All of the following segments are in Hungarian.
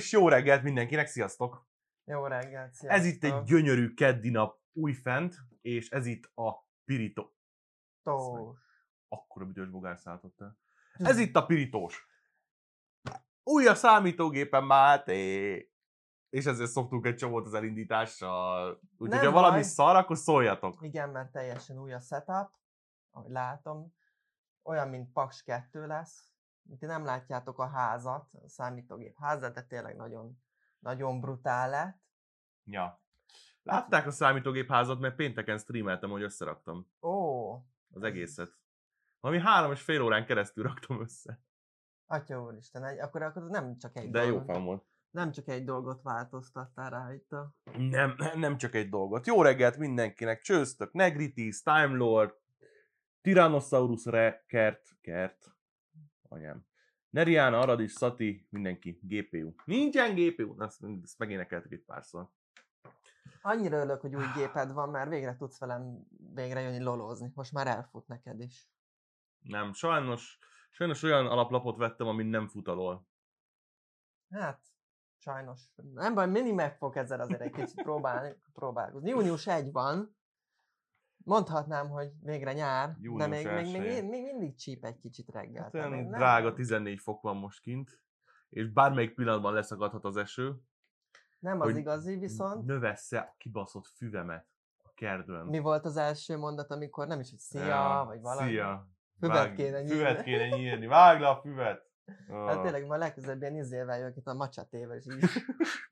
és jó reggelt mindenkinek, sziasztok! Jó reggelt, sziasztok. Ez itt egy gyönyörű keddi nap újfent, és ez itt a Pirito. Tós. Akkora büdös bogár szálltott el. Ez itt a Pirítós. Új a számítógépen, Máté! És ezért szoktunk egy csomót az elindítással. Úgyhogy ha valami baj. szar, akkor szóljatok. Igen, mert teljesen új a setup, ahogy látom. Olyan, mint Paks 2 lesz. Ti nem látjátok a házat, a számítógép házat, de tényleg nagyon, nagyon brutál lett. Ja. Látták a számítógép házat, mert pénteken streameltem, hogy összeraktam Ó, az egészet. Valami három és fél órán keresztül raktam össze. atya úristen, egy, akkor, akkor nem csak egy De jó dolgot, fan volt. nem csak egy dolgot változtattál rá itt a... Nem, nem csak egy dolgot. Jó reggelt mindenkinek, csőztök, Negritis, Time Lord, Tyrannosaurus Re, Kert, Kert, anyám. Neriana, Aradis, Sati, mindenki, GPU. Nincsen GPU, ezt, ezt megénekeltük egy párszor. Annyira örülök, hogy új géped van, mert végre tudsz velem végre jönni lolozni. Most már elfut neked is. Nem, sajnos, sajnos olyan alaplapot vettem, amin nem fut alól. Hát, sajnos. Nem baj, mindig meg fog ezzel azért egy kicsit próbálni, próbálkozni. Június 1 van. Mondhatnám, hogy végre nyár, de Június még, még, még, elsője. még, mindig csíp egy kicsit reggel. Hát olyan még nem- drága 14 fok van most kint, és bármelyik pillanatban leszakadhat az eső, Nem az igazi, viszont növessze a kibaszott füvemet a kertben. mi volt az első mondat, amikor nem is, hogy szia, Ja, vagy valami. Szia. Füvet Vág- kéne nyírni. Füvet kéne nyírni. Vágd le a füvet. Hát tényleg, majd legközelebb ilyen izével jövök itt a macsatével, és így.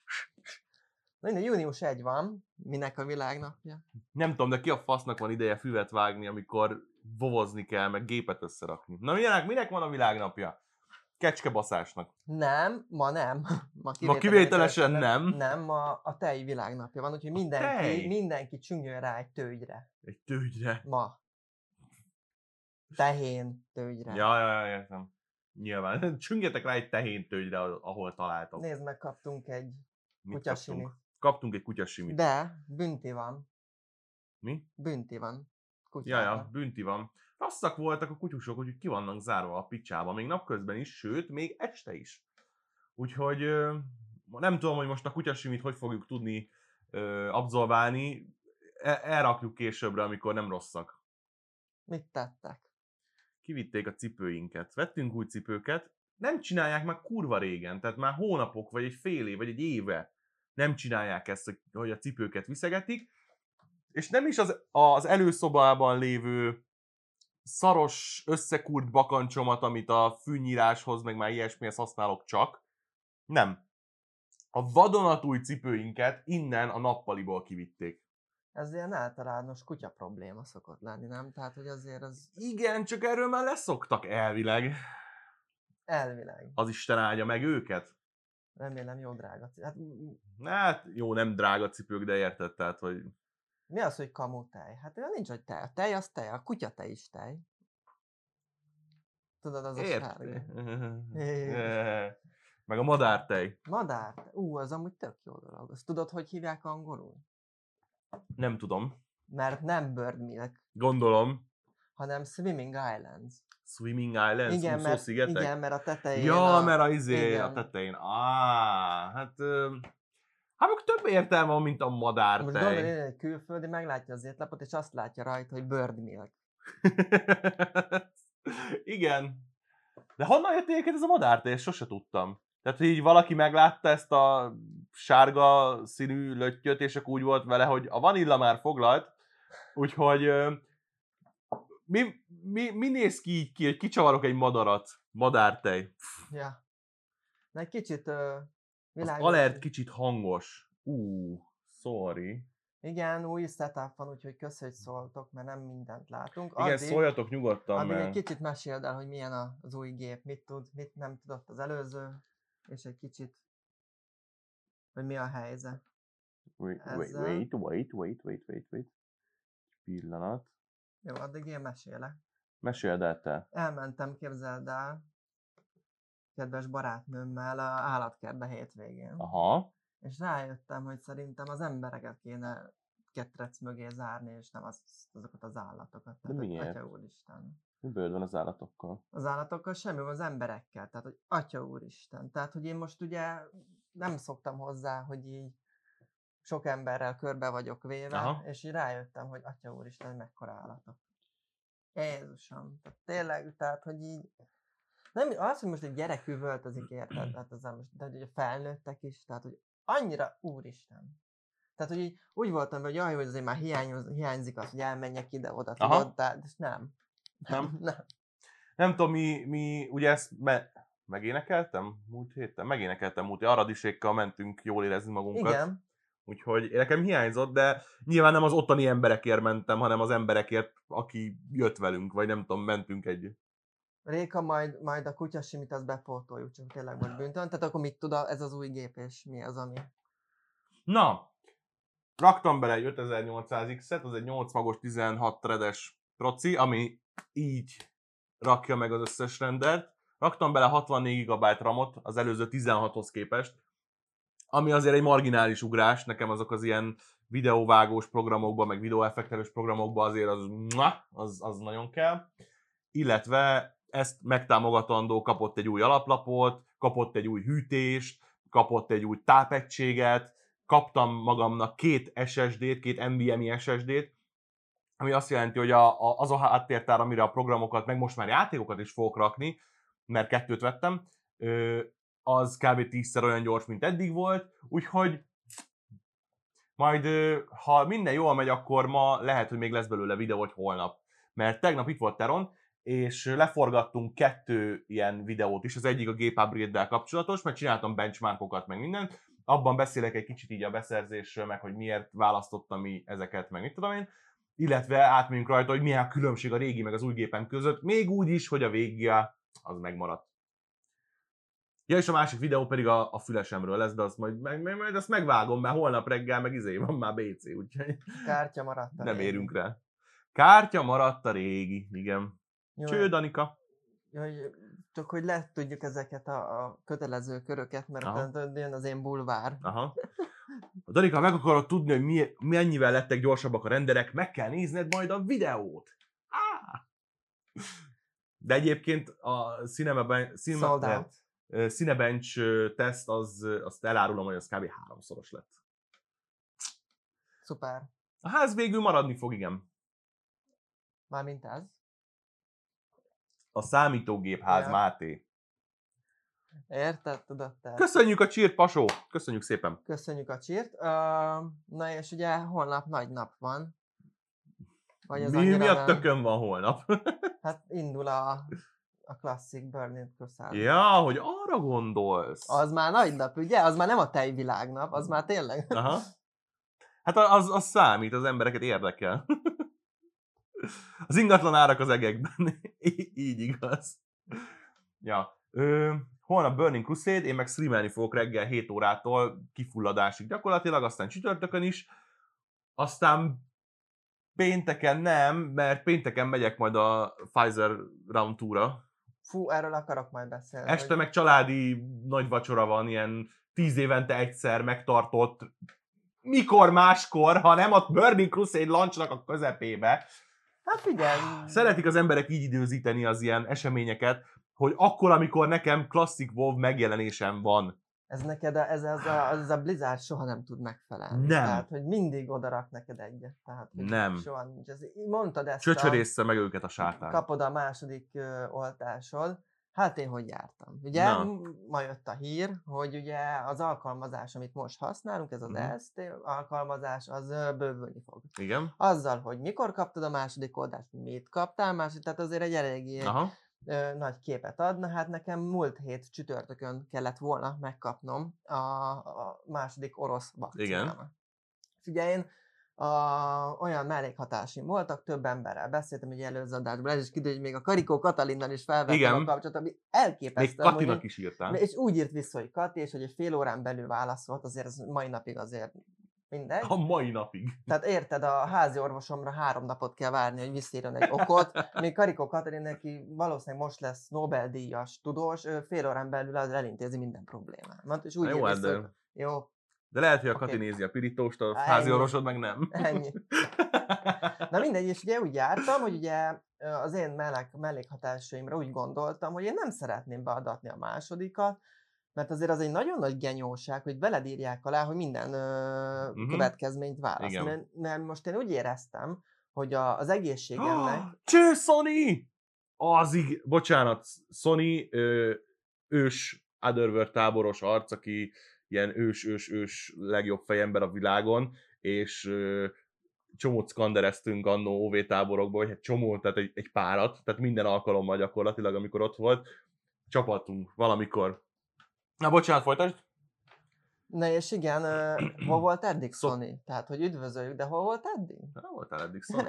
Na, minden, június 1 van, minek a világnapja. Nem tudom, de ki a fasznak van ideje füvet vágni, amikor vovozni kell, meg gépet összerakni. Na minek, minek van a világnapja? Kecskebaszásnak. Nem, ma nem. Ma Ma kivételesen nem. Nem, ma a tej világnapja van, úgyhogy mindenki, mindenki csüngjön rá egy tőgyre. Egy tőgyre. Ma. Tehén tőgyre. Ja, ja, ja, értem. Nyilván. Csüngetek rá egy tehén tőgyre, ahol találtok. Nézd meg, kaptunk egy Mit kutyasimi. kaptunk? Kaptunk egy kutyasimit. De, bünti van. Mi? Bünti van. Kutyára. ja, bünti van. Rasszak voltak a kutyusok, úgyhogy ki vannak zárva a picsába, még napközben is, sőt, még este is. Úgyhogy nem tudom, hogy most a kutyasimit hogy fogjuk tudni abszolválni, E- elrakjuk későbbre, amikor nem rosszak. Mit tettek? Kivitték a cipőinket, vettünk új cipőket, nem csinálják már kurva régen, tehát már hónapok, vagy egy fél év, vagy egy éve nem csinálják ezt, hogy- a cipőket viszegetik, és nem is az, az előszobában lévő szaros, összekúrt bakancsomat, amit a fűnyíráshoz, meg már ilyesmihez használok csak. Nem. A vadonatúj cipőinket innen a nappaliból kivitték. Ez ilyen általános kutya probléma szokott lenni, nem? Tehát, hogy azért az Igen, csak erről már leszoktak elvileg. elvileg. Az Isten áldja meg őket. Remélem jó drága. c- Hát, Hát jó, nem drága cipők, de érted, tehát, hogy mi az, hogy kamu tej? Hát olyan nincs, hogy tej. A tej az tej, a kutya tej is tej. Tudod, az a sárga. Meg a madártej. Madár. Ú, az amúgy tök jó dolog. Azt tudod, hogy hívják angolul? Nem tudom. Mert nem Bird Milk, Gondolom. Hanem Swimming Islands. Swimming Islands, Igen, mert, szigetek? igen, mert a tetején Ja, a... mert a izé a igen. tetején. Á, hát... Hát meg több értelme van, mint a Most gondolj, egy külföldi meglátja az étlapot, és azt látja rajta, hogy Bird Milk. Igen. De honnan jött egyébként ez a madártej? Ezt sose tudtam. Tehát, hogy így valaki meglátta ezt a sárga színű löttyöt, és akkor úgy volt vele, hogy a vanilla már foglalt, úgyhogy mi, mi, mi néz ki így ki, hogy kicsavarok egy madarat? Madártej. Ja. Na egy kicsit uh, Az világos. alert kicsit hangos. Ú, sorry. Igen, új setup van, úgyhogy kösz, hogy szóltok, mert nem mindent látunk. Igen, szóljatok nyugodtan, addig egy mert... kicsit meséld el, hogy milyen az új gép, mit tud, mit nem tudott az előző, és egy kicsit, hogy mi a helyzet. Wait, wait, wait, wait, wait, wait, wait. Pillanat. Jó, addig én mesélek. Meséld el te. Elmentem, képzeld el, kedves barátnőmmel a állatkertbe hétvégén. Aha. És rájöttem, hogy szerintem az embereket kéne ketrec mögé zárni, és nem az, azokat az állatokat. Tehát, hogy miért? Atya úristen. Mi bőd van az állatokkal? Az állatokkal semmi, van az emberekkel. Tehát, hogy Atya úristen. Tehát, hogy én most ugye nem szoktam hozzá, hogy így sok emberrel körbe vagyok véve, Aha. és így rájöttem, hogy Atya Úristen, mekkora állatok. Jézusom, tehát tényleg, tehát, hogy így, nem, az, hogy most egy gyerek üvöltözik, érted, hát az nem most, de hogy a felnőttek is, tehát, hogy annyira, Úristen. Tehát, hogy így, úgy voltam, hogy jaj, hogy azért már hiányoz, hiányzik az, hogy elmenjek ide-oda, tudod, de, és nem. Nem? nem. Nem tudom, mi, mi ugye ezt me- megénekeltem múlt héten? Megénekeltem múlt héten. Aradisékkal mentünk jól érezni magunkat. Igen, Úgyhogy nekem hiányzott, de nyilván nem az ottani emberekért mentem, hanem az emberekért, aki jött velünk, vagy nem tudom, mentünk egy... Réka, majd, majd a kutyasimit azt bepótoljuk, csak tényleg most bűntön. Tehát akkor mit tud a, ez az új gép, és mi az, ami... Na, raktam bele egy 5800X-et, az egy 8 magos 16 threades proci, ami így rakja meg az összes rendert. Raktam bele 64 GB RAM-ot az előző 16-hoz képest, ami azért egy marginális ugrás, nekem azok az ilyen videóvágós programokban, meg videóeffektelős programokban azért az, az, az nagyon kell. Illetve ezt megtámogatandó kapott egy új alaplapot, kapott egy új hűtést, kapott egy új tápegységet, kaptam magamnak két SSD-t, két NVMe SSD-t, ami azt jelenti, hogy a, a, az a háttértár, amire a programokat, meg most már játékokat is fogok rakni, mert kettőt vettem, az kb. tízszer olyan gyors, mint eddig volt, úgyhogy majd, ha minden jól megy, akkor ma lehet, hogy még lesz belőle videó, vagy holnap. Mert tegnap itt volt Teron, és leforgattunk kettő ilyen videót is, az egyik a gép upgrade kapcsolatos, mert csináltam benchmarkokat, meg mindent, abban beszélek egy kicsit így a beszerzésről, meg hogy miért választottam mi ezeket, meg mit tudom én, illetve átmegyünk rajta, hogy milyen a különbség a régi meg az új gépem között, még úgy is, hogy a vége az megmaradt. Ja, és a másik videó pedig a, a fülesemről lesz, de azt majd, meg, meg, majd azt megvágom, mert holnap reggel meg izé van már BC, úgyhogy Kártya maradt. a nem régi. érünk rá. Kártya maradt a régi, igen. Jó, Cső, Danika. hogy, csak hogy le tudjuk ezeket a, a kötelező köröket, mert Aha. jön az én bulvár. Aha. A Danika, meg akarod tudni, hogy mi, mennyivel lettek gyorsabbak a renderek, meg kell nézned majd a videót. Á! De egyébként a Cinema, Cinema, Sold out. Cinebench teszt, az, azt elárulom, hogy az kb. háromszoros lett. Szuper. A ház végül maradni fog, igen. Mármint ez. A számítógépház Ja. Máté. Érted, tudod te? Köszönjük a csírt, Pasó! Köszönjük szépen! Köszönjük a csírt. Uh, na és ugye holnap nagy nap van. Vagy az Mi, mi a tökön van holnap? Hát indul a, a klasszik Burning Crusade. ja, hogy arra gondolsz. Az már nagy nap, ugye? Az már nem a tejvilágnap, az már tényleg. Aha. Hát az, az számít, az embereket érdekel. Az ingatlan árak az egekben. Így igaz. Ja. Ö, holnap Burning Crusade, én meg streamelni fogok reggel 7 órától kifulladásig gyakorlatilag, aztán csütörtökön is. Aztán pénteken nem, mert pénteken megyek majd a Pfizer Round Tour-ra. Fú, erről akarok majd beszélni. Este hogy meg családi nagy vacsora van, ilyen tíz évente egyszer megtartott, mikor máskor, ha nem a Burning Crusade launchnak a közepébe. Hát figyelj. Szeretik az emberek így időzíteni az ilyen eseményeket, hogy akkor, amikor nekem klasszik WoW megjelenésem van. Ez neked, a, ez, ez, a, ez a Blizzard soha nem tud megfelelni. Nem. Tehát, hogy mindig odarak neked egyet. Tehát, hogy Nem. Soha nincs. Ez, mondtad ezt Csöcsörészze meg őket a sátán. kapod a második ö, oltásod. Hát én hogy jártam? Ugye Na. ma jött a hír, hogy ugye az alkalmazás, amit most használunk, ez az Mhm. EST alkalmazás, az bővülni fog. Igen. Azzal, hogy mikor kaptad a második oltást, mit kaptál második, tehát azért egy eléggé Aha. Ö, nagy képet adna. Hát nekem múlt hét csütörtökön kellett volna megkapnom a, a második orosz vakcinámat. Ugye én a, olyan mellékhatásim voltak, több emberrel beszéltem, ugye előző adásban, ez is kiderül, hogy még a Karikó Katalinnal is felvettem Igen. a kapcsolatot, ami elképesztő. Még Katinak hogy- is írtál. És úgy írt vissza, hogy Kati, és hogy egy fél órán belül válaszolt, azért ez mai napig azért mindegy. A mai napig. Tehát érted, a házi orvosomra három napot kell várni, hogy visszírjon egy okot, még Karikó Katalin, neki valószínűleg most lesz Nobel-díjas tudós, ő fél órán belül az elintézi minden problémámat, és úgy jó, ír hát de, hogy jó, de lehet, hogy a. Kati nézi a pirítóst, a házi orvosod meg nem. ennyi. Na mindegy, és ugye úgy jártam, hogy ugye az én mellék, mellékhatásaimra úgy gondoltam, hogy én nem szeretném beadatni a másodikat, Mert azért az egy nagyon nagy genyóság, hogy veled írják alá, hogy minden ö, Mhm. következményt válasz. Igen. Mert, mert most én úgy éreztem, hogy a, az egészségemnek... Cső, Sony! Az ig... Bocsánat, Sony ö, ős Otherworld táboros arc, aki ilyen ős, ős, ős legjobb fejember a világon, és ö, csomót skandereztünk annó OV táborokból, vagy hát csomó, tehát egy, egy párat, tehát minden alkalommal gyakorlatilag, amikor ott volt, csapatunk valamikor. Na, bocsánat, folytasd. Na és igen, hol volt eddig Sony? Tehát, hogy üdvözöljük, de hol volt eddig? Nem voltál eddig Sony.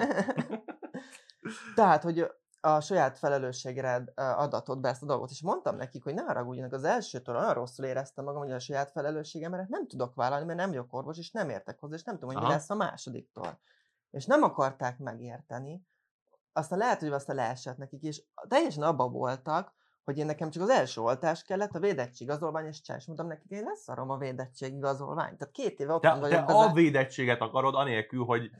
Tehát, hogy a saját felelősségre adatot be ezt a dolgot, és mondtam nekik, hogy ne haragudjanak, az elsőtől olyan rosszul éreztem magam, hogy a saját felelősségemre nem tudok vállalni, mert nem vagyok orvos, és nem értek hozzá, és nem tudom, hogy mi Aha. lesz a másodiktól. És nem akarták megérteni, aztán lehet, hogy aztán leesett nekik, és teljesen abba voltak, hogy én nekem csak az első oltás kellett, a védettségigazolvány, és csá, és mondtam nekik, én leszarom a védettségigazolványt. Tehát két éve ott Te, vagyok te a védettséget akarod, anélkül, hogy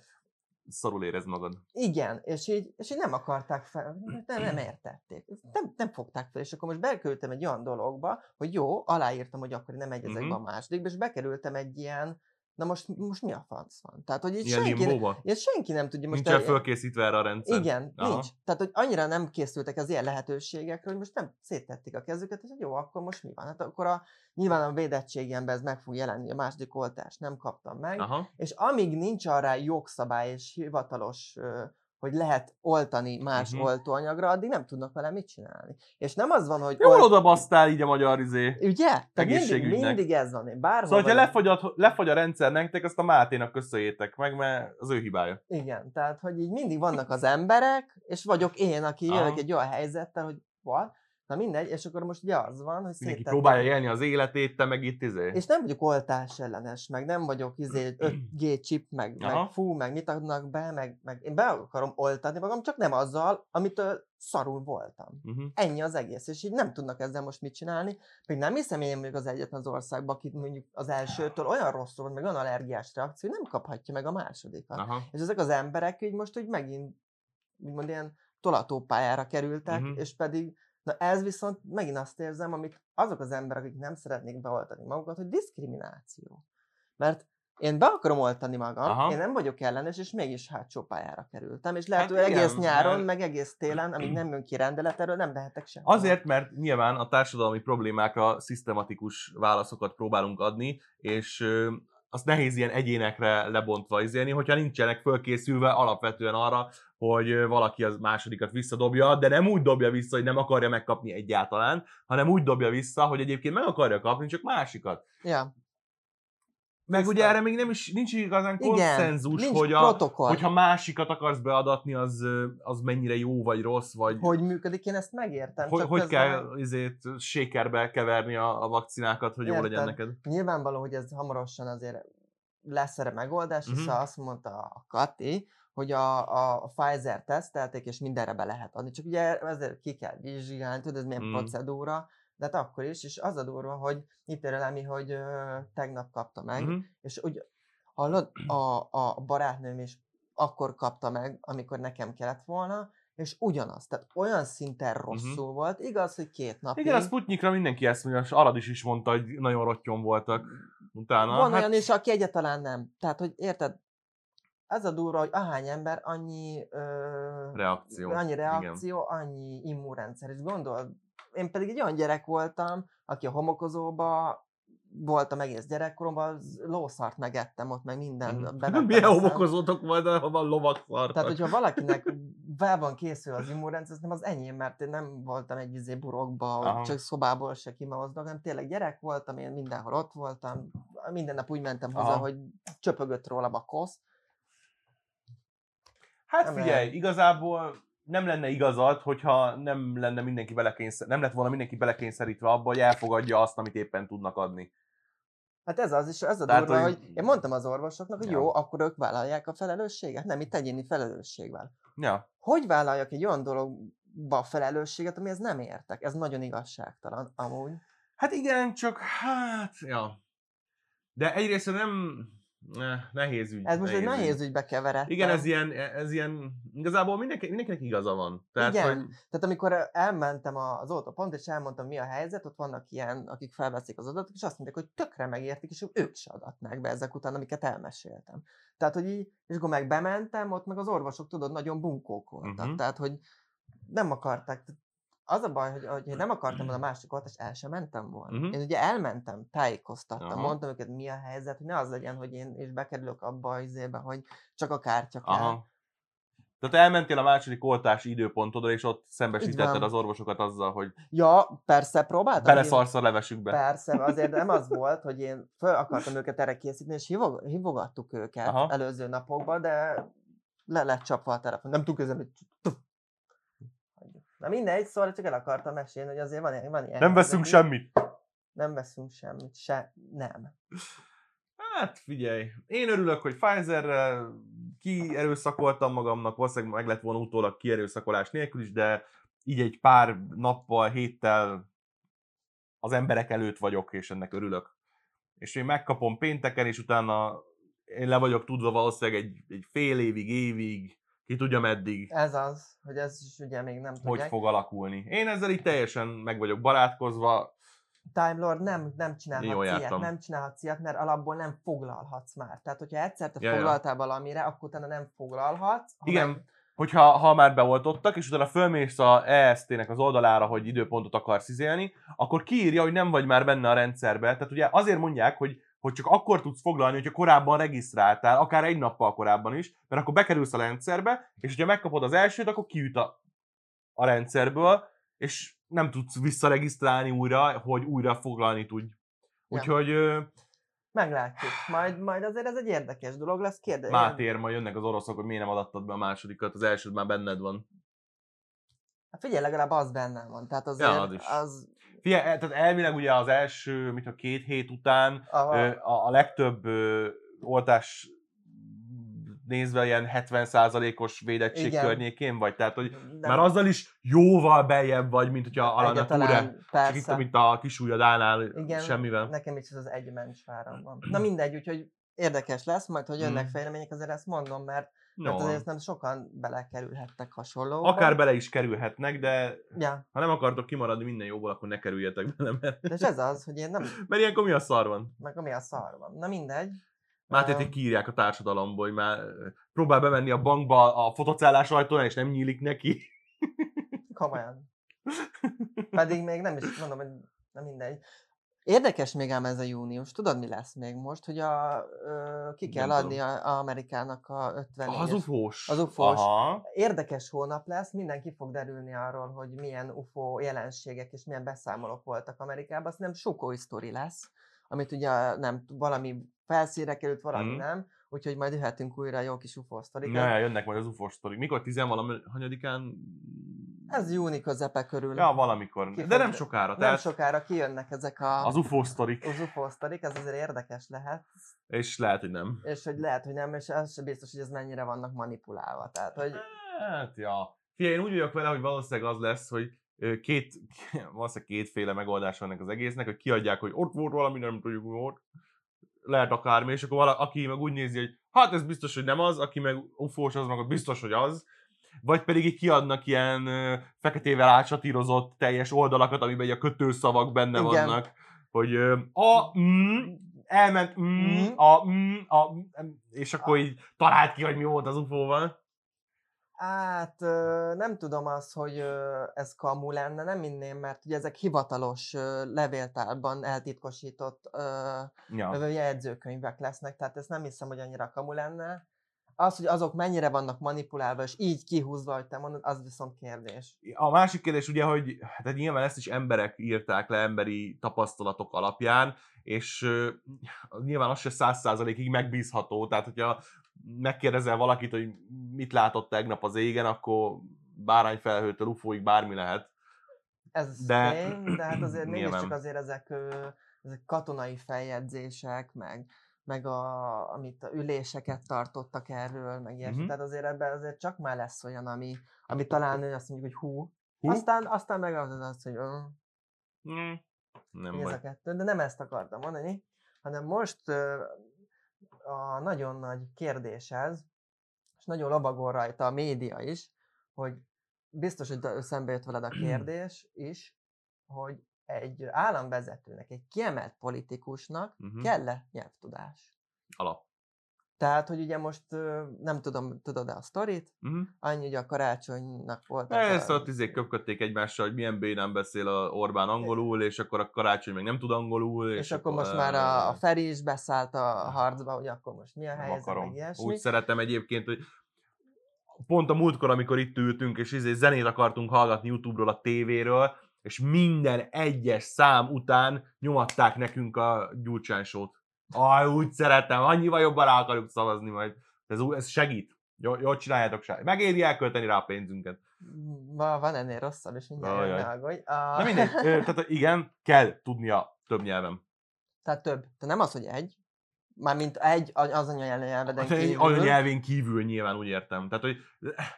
szarul érez magad. Igen, és így, és így nem akarták fel, nem, nem értették. Nem, nem fogták fel, és akkor most bekerültem egy olyan dologba, hogy jó, aláírtam, hogy akkor nem egyezek Mhm. be a másodikba, és bekerültem egy ilyen, na most, most mi a franc van? Tehát, hogy Ilyen senki, limbóba? senki nem tudja most... Nincsen el- fölkészítve erre a rendszer. Igen, Aha. nincs. Tehát, hogy annyira nem készültek az ilyen lehetőségekre, hogy most nem széttették a kezüket, és hogy jó, akkor most mi van? Hát akkor a, nyilván a védettségemben ez meg fog jelenni, a második oltást nem kaptam meg, Aha. és amíg nincs arra jogszabály és hivatalos, hogy lehet oltani más uh-huh. oltóanyagra, addig nem tudnak vele mit csinálni. És nem az van, hogy... Jól olt- oda basztál így a magyar izé. Ugye? Tehát mindig, mindig ez van. Én bárhol Szóval, ha vagyok- lefagy a, lefagy a rendszer nektek, azt a Máténak köszönjétek meg, mert az ő hibája. Igen, tehát, hogy így mindig vannak az emberek, és vagyok én, aki jövök egy olyan helyzettel, hogy what? Na mindegy, és akkor most ugye az van, hogy Mindenki próbálja élni az életét, te meg itt izé. És nem vagyok oltás ellenes, meg nem vagyok izé 5G chip, meg, Aha. meg fú, meg mit adnak be, meg, meg én be akarom oltani magam, csak nem azzal, amitől szarul voltam. Uh-huh. Ennyi az egész, és így nem tudnak ezzel most mit csinálni. Még nem hiszem én vagyok az egyetlen az országban, akit mondjuk az elsőtől olyan rosszul volt, meg olyan allergiás reakció, hogy nem kaphatja meg a másodikat. Aha. És ezek az emberek így most úgy megint, úgymond ilyen tolatópályára kerültek, Mhm. és pedig, na ez viszont megint azt érzem, amit azok az emberek, akik nem szeretnék beoltani magukat, hogy diszkrimináció. Mert én be akarom oltani magam, Aha. én nem vagyok ellenes, és mégis hátsó pályára kerültem, és lehet, Hát hogy egész igen, nyáron, mert- meg egész télen, amíg nem jön ki rendelet, erről nem lehetek semmit. Azért, mert nyilván a társadalmi problémákra szisztematikus válaszokat próbálunk adni, és ö, azt nehéz ilyen egyénekre lebontva izélni, hogyha nincsenek fölkészülve alapvetően arra, hogy valaki az másodikat visszadobja, de nem úgy dobja vissza, hogy nem akarja megkapni egyáltalán, hanem úgy dobja vissza, hogy egyébként meg akarja kapni, csak másikat. Ja, Meg ugye Tisztán. erre még nem is nincs igazán igen, konszenzus, nincs hogy a, protokoll. hogyha másikat akarsz beadatni, az, az mennyire jó vagy rossz, vagy Hogy működik, én ezt megértem. hogy, csak hogy kell izét, shakerbe keverni a, a vakcinákat, hogy jó legyen Érted. neked. Nyilvánvaló, hogy ez hamarosan azért lesz erre megoldás, hiszen azt mondta a Kati, hogy a, a, Pfizer tesztelték, és mindenre be lehet adni. Csak ugye ezért ki kell vizsgálni, tudod, ez milyen Mm. procedúra, de hát akkor is, és az a durva, hogy itt Lemi, hogy ö, tegnap kapta meg, Mhm. és úgy hallod, a, a barátnőm is akkor kapta meg, amikor nekem kellett volna, és ugyanaz, tehát olyan szinten rosszul volt, igaz, hogy két napig. Igen, a Sputnikra mindenki ezt mondja, és Arad is is mondta, hogy nagyon rottyom voltak utána. Van hát, olyan is, aki egyáltalán nem. Tehát, hogy érted, ez a durva, hogy ahány ember, annyi, ö, Reakció, annyi igen. reakció, annyi immunrendszer. És gondol, én pedig egy olyan gyerek voltam, aki a homokozóba voltam egész gyerekkoromban, az lószart megettem ott, meg minden. Mhm. Milyen homokozótok majd, ha van lovak szartak. Tehát, hogyha valakinek fel van készül az immunrendszer, az nem az enyém, mert én nem voltam egy izé burokba, Aha. csak szobából se kimaozdok, hanem tényleg gyerek voltam, én mindenhol ott voltam, minden nap úgy mentem haza, Aha. hogy csöpögött rólam a kosz. Hát Nem figyelj, lehet. igazából nem lenne igazad, hogyha nem lenne mindenki belekényszer, nem lett volna mindenki belekényszerítve abba, hogy elfogadja azt, amit éppen tudnak adni. Hát ez az, és ez a Tehát, durva, hogy- hogy én mondtam az orvosoknak, hogy Ja. jó, akkor ők vállalják a felelősséget, nem itt egyéni felelősségvel. Ja. Hogy vállaljak egy olyan dologba a felelősséget, amihez nem értek? Ez nagyon igazságtalan, amúgy. Hát igen, csak hát, ja. De egyrészt nem, Ne, nehéz ügy. Ez most egy nehéz ügy. ügybe keveredtem. Igen, ez ilyen, ez ilyen, igazából mindenki, mindenkinek igaza van. Tehát, Igen. Hogy, Tehát amikor elmentem az oltópont, és elmondtam, mi a helyzet, ott vannak ilyen, akik felveszik az adatot, és azt mondják, hogy tökre megértik, és ők is adatnák be ezek után, amiket elmeséltem. Tehát, hogy így, és akkor meg bementem, ott meg az orvosok, tudod, nagyon bunkók voltak. Uh-huh. Tehát, hogy nem akarták. Az a baj, hogy, hogy nem akartam volna a másik oltást, el sem mentem volna. Uh-huh. Én ugye elmentem, tájékoztattam, Aha. mondtam őket, mi a helyzet, hogy ne az legyen, hogy én is bekerülök abba az izébe, hogy csak a kártya kell. aha. Tehát elmentél a második oltási időpontodra, és ott szembesítetted az orvosokat azzal, hogy Ja, persze, próbáltam. beleszarsz a levesükbe. Persze, azért nem az volt, hogy én föl akartam őket erre készíteni, és hívog, hívogattuk őket Aha. Előző napokban, de le lett csapva a telefon. Nem tudjuk hogy Na mindegy, szóval csak el akartam mesélni, hogy azért van, van ilyen. Nem veszünk helyzet, semmit. Nem veszünk semmit, se nem. Hát figyelj, én örülök, hogy Pfizerrel kierőszakoltam magamnak, valószínűleg meg lett volna utólag kierőszakolás nélkül is, de így egy pár nappal, héttel az emberek előtt vagyok, és ennek örülök. És én megkapom pénteken, és utána én le vagyok tudva valószínűleg egy, egy fél évig, évig, ki tudja meddig, Ez az, hogy ez is ugye még nem hogy tudják. fog alakulni. Én ezzel így teljesen meg vagyok barátkozva, Time Lord nem, nem Jól csinálhatsz ilyet, jártam. nem csinálhatsz ilyet, mert alapból nem foglalhatsz már. Tehát, hogyha egyszer te Ja, ja. foglaltál valamire, akkor utána nem foglalhatsz. Ha Igen, meg- hogyha ha már beoltottak, és utána fölmész a EST-nek az oldalára, hogy időpontot akarsz izélni, akkor kiírja, hogy nem vagy már benne a rendszerbe. Tehát ugye azért mondják, hogy, hogy csak akkor tudsz foglalni, hogyha korábban regisztráltál, akár egy nappal korábban is, mert akkor bekerülsz a rendszerbe, és hogyha megkapod az elsőt, akkor kiüt a, a rendszerből, és nem tudsz visszaregisztrálni újra, hogy újra foglalni tudj. Ja. Úgyhogy ö, Meglátjuk. Majd, majd azért ez egy érdekes dolog lesz. Kérde, Mátér, majd jönnek az oroszok, hogy miért nem adattad be a másodikat, az elsőd már benned van. Hát figyelj, legalább az benne van. Tehát azért Ja, az is. az Figyelj, e- tehát elvileg ugye az első, mit a két hét után a, a, a legtöbb oltás nézve ilyen 70%-os védettség Igen. környékén vagy, tehát hogy nem, már azzal is jóval beljebb vagy, mint hogyha a Nature, csak itt, mint a kisúlyadánál Igen, semmivel. nekem is ez az egy mencsváram van. Na mindegy, úgyhogy érdekes lesz, majd hogy jönnek Mm. fejlemények, azért ezt mondom, mert, No, mert azért nem sokan belekerülhettek hasonlóba. akár bele is kerülhetnek, de Ja, ha nem akartok kimaradni minden jóból, akkor ne kerüljetek bele, mert, de és ez az, hogy én nem, mert ilyenkor mi a szar van? meg ami a szar van. Na mindegy. Mátét így kiírják a társadalomból, hogy már próbál bemenni a bankba a fotocellás ajtónál, és nem nyílik neki. Komolyan. Pedig még nem is mondom, hogy na mindegy. Érdekes még ám ez a június. Tudod, mi lesz még most? Hogy a, ö, ki kell Nem adni tudom. a, a Amerikának a 50 Az ufós. Az ufós. Aha. Érdekes hónap lesz, mindenki fog derülni arról, hogy milyen UFO jelenségek és milyen beszámolók voltak Amerikában. Azt nem sokói sztori lesz, amit ugye nem valami felszínre került, valami Mhm. nem. Úgyhogy majd jöhetünk újra jó kis UFO sztorikat. Ja, jönnek majd az ufós sztorik. Mikor? Tizenvalamanyadikán? Ez júni közepe körül. Ja, valamikor. Ki De nem sokára. nem Tehát sokára kijönnek ezek a, az ufós sztorik. az UFO sztorik, ez azért érdekes lehet. És lehet, hogy nem. És hogy lehet, hogy nem, és ez sem biztos, hogy ez mennyire vannak manipulálva. Tehát, hogy Hát, ja. Figyelj, én úgy vagyok vele, hogy valószínűleg az lesz, hogy két, valószínűleg kétféle megoldás van ennek az egésznek, hogy kiadják, hogy ott volt valami, nem tudjuk, mi volt. Lehet akármi, és akkor vala, aki meg úgy nézi, hogy hát ez biztos, hogy nem az, aki meg ufós, az meg biztos, hogy az. Vagy pedig így kiadnak ilyen feketével átsatírozott teljes oldalakat, amiben így a kötőszavak benne Igen. vannak. Hogy a, mm, elment, mm, Mhm. a, mm, a, mm, és akkor így talált ki, hogy mi volt az ufóval. Hát nem tudom azt, hogy ez kamu lenne, nem inném, mert ugye ezek hivatalos levéltárban eltitkosított Ja. jegyzőkönyvek lesznek, tehát ezt nem hiszem, hogy annyira kamu lenne. Az, hogy azok mennyire vannak manipulálva, és így kihúzva, hogy te mondod, az viszont kérdés. A másik kérdés ugye, hogy hát nyilván ezt is emberek írták le emberi tapasztalatok alapján, és uh, nyilván az se száz százalékig megbízható, tehát hogyha megkérdezel valakit, hogy mit látott tegnap az égen, akkor bárányfelhőtől ufóig bármi lehet. Ez De- de, tény, de hát azért mégiscsak azért ezek, ezek katonai feljegyzések, meg, meg a, amit a üléseket tartottak erről, meg ilyesmi. Mhm. Tehát azért ebben azért csak már lesz olyan, ami, ami talán azt mondjuk, hogy hú, Hú? Aztán, aztán meg az, az, az hogy Mm, nem ez a kettő, de nem ezt akartam mondani, hanem most ö, a nagyon nagy kérdés ez, és nagyon lovagol rajta a média is, hogy biztos, hogy szembe jött veled a kérdés is, hogy egy államvezetőnek, egy kiemelt politikusnak Mhm. kell-e nyelvtudás? Alap. Tehát, hogy ugye most nem tudom, tudod-e a sztorit? Uh-huh. Annyi, hogy a karácsonynak volt ez Ezt ott izé köpködték egymással, hogy milyen bénán beszél a Orbán angolul, és akkor a karácsony meg nem tud angolul. és, És, és akkor most már a, a Feri is beszállt a harcba, hogy akkor most mi a nem helyzet, akarom. meg ilyesmi. Úgy szeretem egyébként, hogy pont a múltkor, amikor itt ültünk, és izé zenét akartunk hallgatni YouTube-ról, a tévéről, és minden egyes szám után nyomatták nekünk a gyurcsánsót. Aj, úgy szeretem, annyival jobban rá akarjuk szavazni majd. Ez, ez segít. Jó, jól csináljátok, se. Megéri elkölteni rá a pénzünket. Va- Van ennél rosszabb, és mindjárt jön, ne aggódj. Na mindegy, tehát igen, kell tudnia több nyelven. Tehát több. Tehát nem az, hogy egy, mármint egy az anyanyelveden Hát egy kívül. anyanyelvén kívül nyilván úgy értem. Tehát, hogy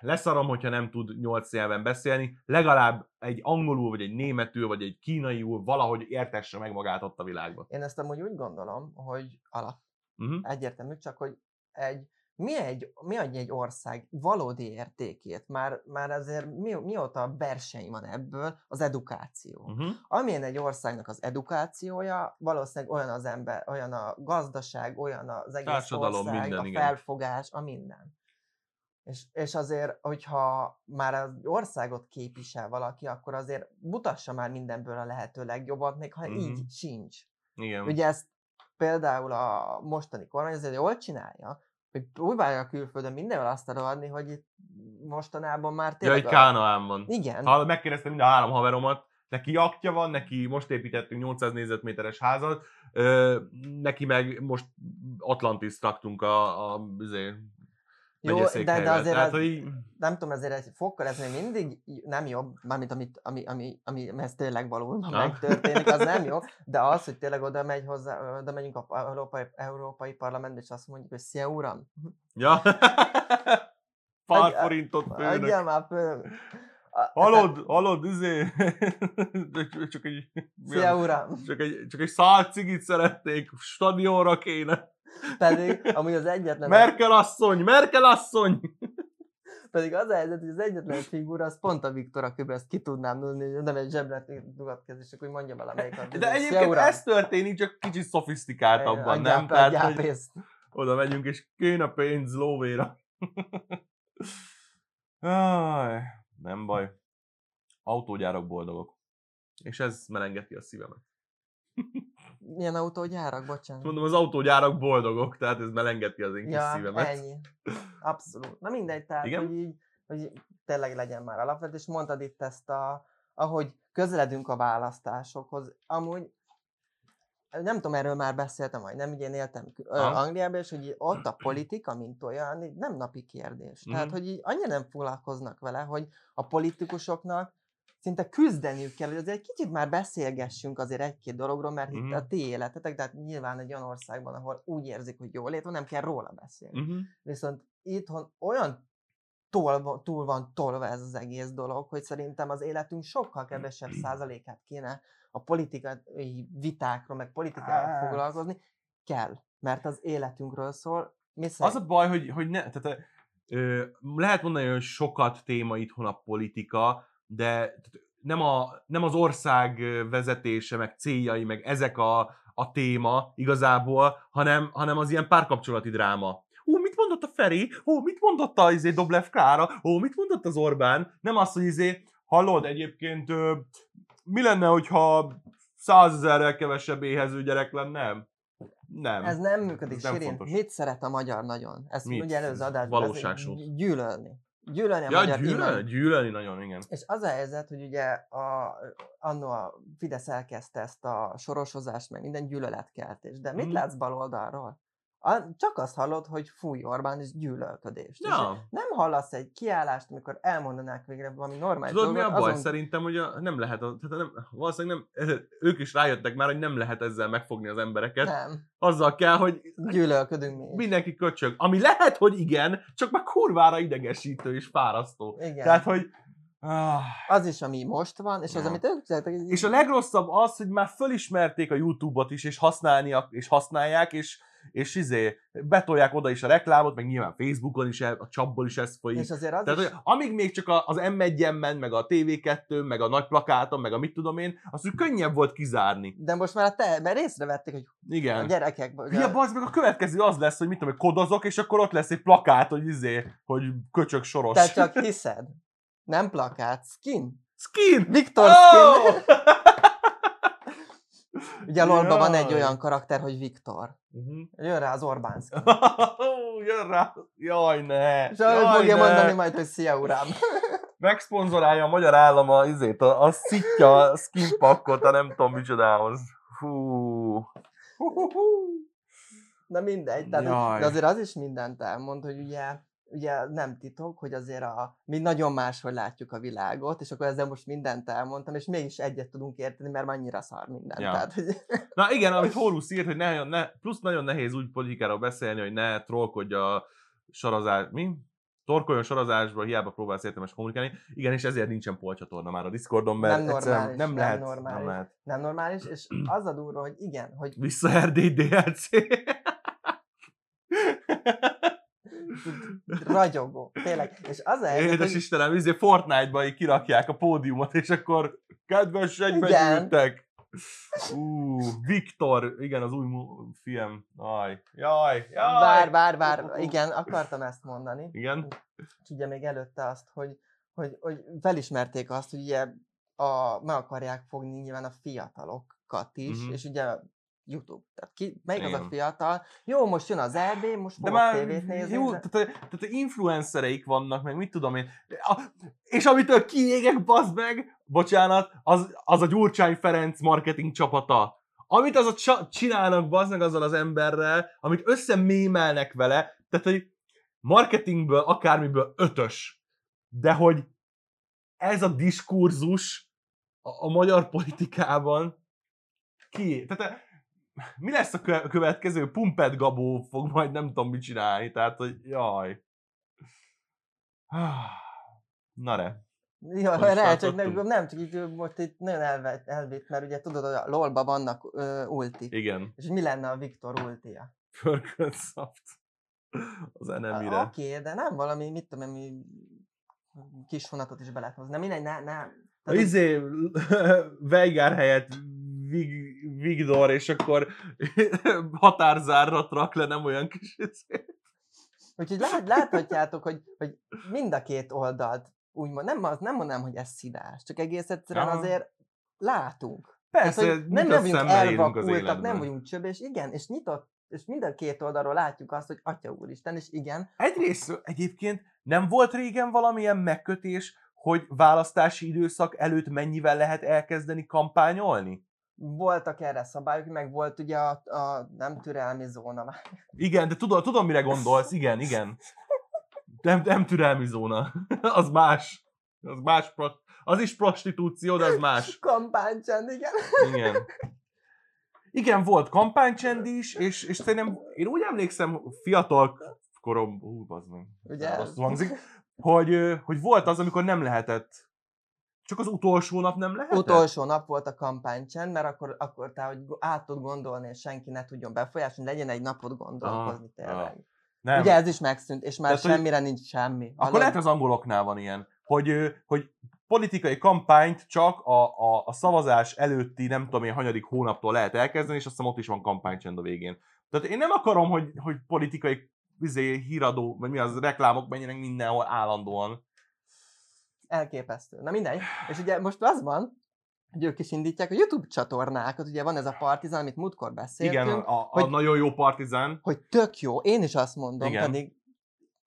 leszarom, hogyha nem tud nyolc nyelven beszélni, legalább egy angolul, vagy egy németül, vagy egy kínaiul valahogy értesse meg magát ott a világban. Én ezt amúgy úgy gondolom, hogy alap. Uh-huh. Egyértelmű, csak hogy egy, mi, egy, mi adja egy ország valódi értékét? Már, már azért mi, mióta verseny van ebből? Az edukáció. Uh-huh. Amilyen egy országnak az edukációja, valószínűleg olyan az ember, olyan a gazdaság, olyan az egész Társadalom, ország, minden, a igen. felfogás, a minden. És, és azért, hogyha már az országot képvisel valaki, akkor azért mutassa már mindenből a lehető legjobbat, még ha Mhm. így sincs. Igen. Ugye ezt például a mostani kormány azért jól csinálja, hogy próbálja külföldön mindenhol azt adni, hogy itt mostanában már ja, tényleg... egy a- Kánaán van. Igen, Ha megkérdeztem mind a három haveromat, neki jaktja van, neki most építettünk 800 négyzetméteres házat, ö, neki meg most Atlantis raktunk a, a izé, Jó, de, de azért Tehát, hogy nem tudom, ezért egy fokkal ez még mindig nem jobb, mármint amit, ami, ami, ami, ami ez tényleg valóban Nem. megtörténik, az nem jó, de az, hogy tényleg oda megy hozzá, oda megyünk a Európai, Európai Parlamentbe, és azt mondjuk, hogy szia uram, Ja. Pár forintot főnök. adjál már föl. A- Hallod, hallod, izé, csak egy, Szia uram! csak egy, csak egy szál cigit szeretnék, stadionra kéne. Pedig amúgy az egyetlen, Merkel asszony, Merkel asszony! pedig az a helyzet, hogy az egyetlen figura, az pont a Viktor, akiben ezt ki tudnám nulni, hogy nem egy zsebre dugatkezés, akkor mondja valamelyiket. De egyébként ez történik, csak kicsit szofisztikáltabban, nem? Tehát, Tehát, pénzt. oda megyünk, és kéne pénz lóvéra. Áj, nem baj. Autógyárak boldogok. És ez melengeti a szívemet. Milyen autógyárak, bocsánat. Mondom, az autógyárak boldogok, tehát ez melengeti az én kis Ja, szívemet. ennyi. Abszolút. Na mindegy, tehát, Igen? hogy így, hogy tényleg legyen már alapvető, és mondtad itt ezt a, ahogy közeledünk a választásokhoz, amúgy nem tudom, erről már beszéltem, vagy nem, ugye én éltem. Angliában, és hogy ott a politika, mint olyan, nem napi kérdés. Tehát, Mhm. hogy így annyira nem foglalkoznak vele, hogy a politikusoknak szinte küzdeniük kell, hogy azért egy kicsit már beszélgessünk azért egy-két dologról, mert itt Mhm. a ti életetek, tehát nyilván egy olyan országban, ahol úgy érzik, hogy jól van, nem kell róla beszélni. Uh-huh. Viszont itthon olyan túl, van- túl van tolva ez az egész dolog, hogy szerintem az életünk sokkal kevesebb százalékát kéne a politikai vitákról, meg politikával Hát. foglalkozni. Kell, mert az életünkről szól. Mi Az a baj, hogy, hogy ne, tehát, ö, lehet mondani, hogy sokat téma itthon a politika, de nem, a, nem az ország vezetése, meg céljai, meg ezek a, a téma igazából, hanem, hanem az ilyen párkapcsolati dráma. Ó, mit mondott a Feri? Ó, mit mondott a izé, Doblev Klára? Ó, mit mondott az Orbán? Nem az, hogy izé, hallod, egyébként ö, mi lenne, hogyha százezerrel kevesebb éhező gyerek lenne? Nem. Ez nem működik, Ez nem Sirin. fontos. Mit szeret a magyar nagyon? Ezt Mit? ugye előző adásban Valóságsót. gyűlölni. Gyűlölni a Ja, magyar gyűlölni, imád. gyűlölni nagyon, igen. És az a helyzet, hogy ugye a, annó a Fidesz elkezdte ezt a sorosozást, meg minden gyűlöletkeltés. De mit Mhm. látsz bal oldalról? A, csak azt hallod, hogy fúj Orbán és gyűlölködést. És Ja. nem hallasz egy kiállást, amikor elmondanák végre valami normális Tudod, mi a dolgot, baj? azon- Szerintem, hogy a, nem lehet, a, tehát nem, valószínűleg nem, ők is rájöttek már, hogy nem lehet ezzel megfogni az embereket. Nem, Azzal kell, hogy gyűlölködünk mi mindenki köcsög. Ami lehet, hogy igen, csak már kurvára idegesítő és fárasztó. Igen. Tehát, hogy... Ah. Az is, ami most van, és az, Ja. amit ők szeretek, És a legrosszabb az, hogy már fölismerték a YouTube-ot is, és, használni, és használják, és, és izé, betolják oda is a reklámot, meg nyilván Facebookon is, el- a csapból is ez folyik. És azért az Tehát, is, hogy amíg még csak a- az M1-en ment, meg a TV2, meg a nagy plakáton, meg a mit tudom én, azt úgy könnyebb volt kizárni. de most már a te, mert észrevették, hogy a Igen. gyerekek, hogy Ja, bazd meg a következő az lesz, hogy mit tudom, hogy kodozok, és akkor ott lesz egy plakát, hogy izé, hogy köcsög soros. te csak hiszed. Nem plakát, skin. Skin! Viktor skin. Ugye a lolban van egy olyan karakter, hogy Viktor. Mhm. Jön rá az Orbán skin. Jön rá. Jaj, ne. És Jaj, fogja ne. mondani majd, hogy szia uram. Megszponzorálja a magyar állam a, izét, a, a szitja skin pakkot, a nem tudom micsodához. Fú. Hú, hú, hú. Na mindegy, tehát, de azért az is mindent elmond, hogy ugye, ugye nem titok, hogy azért a, mi nagyon máshogy látjuk a világot, és akkor ezzel most mindent elmondtam, és mégis egyet tudunk érteni, mert annyira szar minden. Ja. Tehát, hogy, Na igen, amit Horus írt, hogy ne, ne, plusz nagyon nehéz úgy politikáról beszélni, hogy ne trollkodj a sorozás, mi? Torkoljon sorozásba, hiába próbálsz értelmes kommunikálni. Igen, és ezért nincsen polcsatorna már a Discordon, mert Nem normális, nem, nem lehet, normális. nem lehet. nem normális, és az a durva, hogy igen, hogy Vissza RD ragyogó, tényleg. És az a Édes hogy Istenem, izé Fortnite-ba így kirakják a pódiumot, és akkor kedves egyben. Ú, Viktor, igen, az új film. Aj, jaj, jaj. vár, vár, vár, igen, akartam ezt mondani. Igen, és ugye még előtte azt, hogy, hogy, hogy felismerték azt, hogy ugye a, meg akarják fogni nyilván a fiatalokat is, Mhm. és ugye YouTube. Tehát ki, melyik az a Igen. fiatal? Jó, most jön az EB, most de már tévét nézni. jó, de... tehát, tehát influencereik vannak, meg mit tudom én. A, és amitől kiégek, bazd meg, bocsánat, az, az a Gyurcsány Ferenc marketing csapata. Amit az a csa- csinálnak, bazd meg azzal az emberrel, amit összemémelnek vele, tehát, hogy marketingből, akármiből ötös. De hogy ez a diskurzus a, a magyar politikában ki? Tehát mi lesz a kö- következő? Pumped Gabó fog majd nem tudom mit csinálni, tehát hogy jaj. Na re. Ja, rá, csak nem, nem, csak így most itt nagyon elvett, elvitt, mert ugye tudod, hogy a LOL-ba vannak ö, ultik. Igen. És mi lenne a Viktor ultia? Pörkölt szaft. Az enemire. Oké, okay, de nem valami, mit tudom, én, kis vonatot is be lehet hozni. Mindegy, ne, ne. Tehát, izé, Veigár helyett Vig, Vigdor, és akkor határzárra rak le, nem olyan kis izé. Úgyhogy lát, láthatjátok, hogy, hogy mind a két oldalt úgymond, nem, az, nem mondanám, hogy ez szidás, csak egész egyszerűen Aha. azért látunk. Persze, Tehát, hogy nem, nem vagyunk elvakultak, nem vagyunk csöbb, és igen, és nyitott, és mind a két oldalról látjuk azt, hogy Atya Úristen, és igen, Egyrészt egyébként nem volt régen valamilyen megkötés, hogy választási időszak előtt mennyivel lehet elkezdeni kampányolni? Voltak erre szabályok, meg volt ugye a, a nem türelmi zóna. Igen, de tudom, tudom mire gondolsz, igen, igen. Nem, nem türelmi zóna. Az más. Az más, az is prostitúció, de az más. Kampánycsend, igen. Igen. Igen, volt kampánycsend is, és, és szerintem, én úgy emlékszem, fiatal korom, hú, az meg, Ugye? hangzik, hogy, hogy volt az, amikor nem lehetett, csak az utolsó nap nem lehetett? Utolsó nap volt a kampánycsend, mert akkor, akkor te, hogy át tud gondolni, és senki ne tudjon befolyásolni, legyen egy napot gondolkozni Aha, tényleg. aha. Nem. Ugye ez is megszűnt, és már Tehát, hogy- semmire nincs semmi. Akkor Alap- lehet az angoloknál van ilyen, hogy, hogy politikai kampányt csak a, a, a szavazás előtti nem tudom én hanyadik hónaptól lehet elkezdeni, és azt hiszem ott is van kampánycsend a végén. Tehát én nem akarom, hogy, hogy politikai izé, híradó, vagy mi az, reklámok menjenek mindenhol állandóan. Elképesztő. Na mindegy. És ugye most az van, hogy ők is indítják a YouTube csatornákat, ugye van ez a Partizan, amit múltkor beszéltünk, Igen, a, a hogy- nagyon jó partizán. hogy tök jó, én is azt mondom, Igen. pedig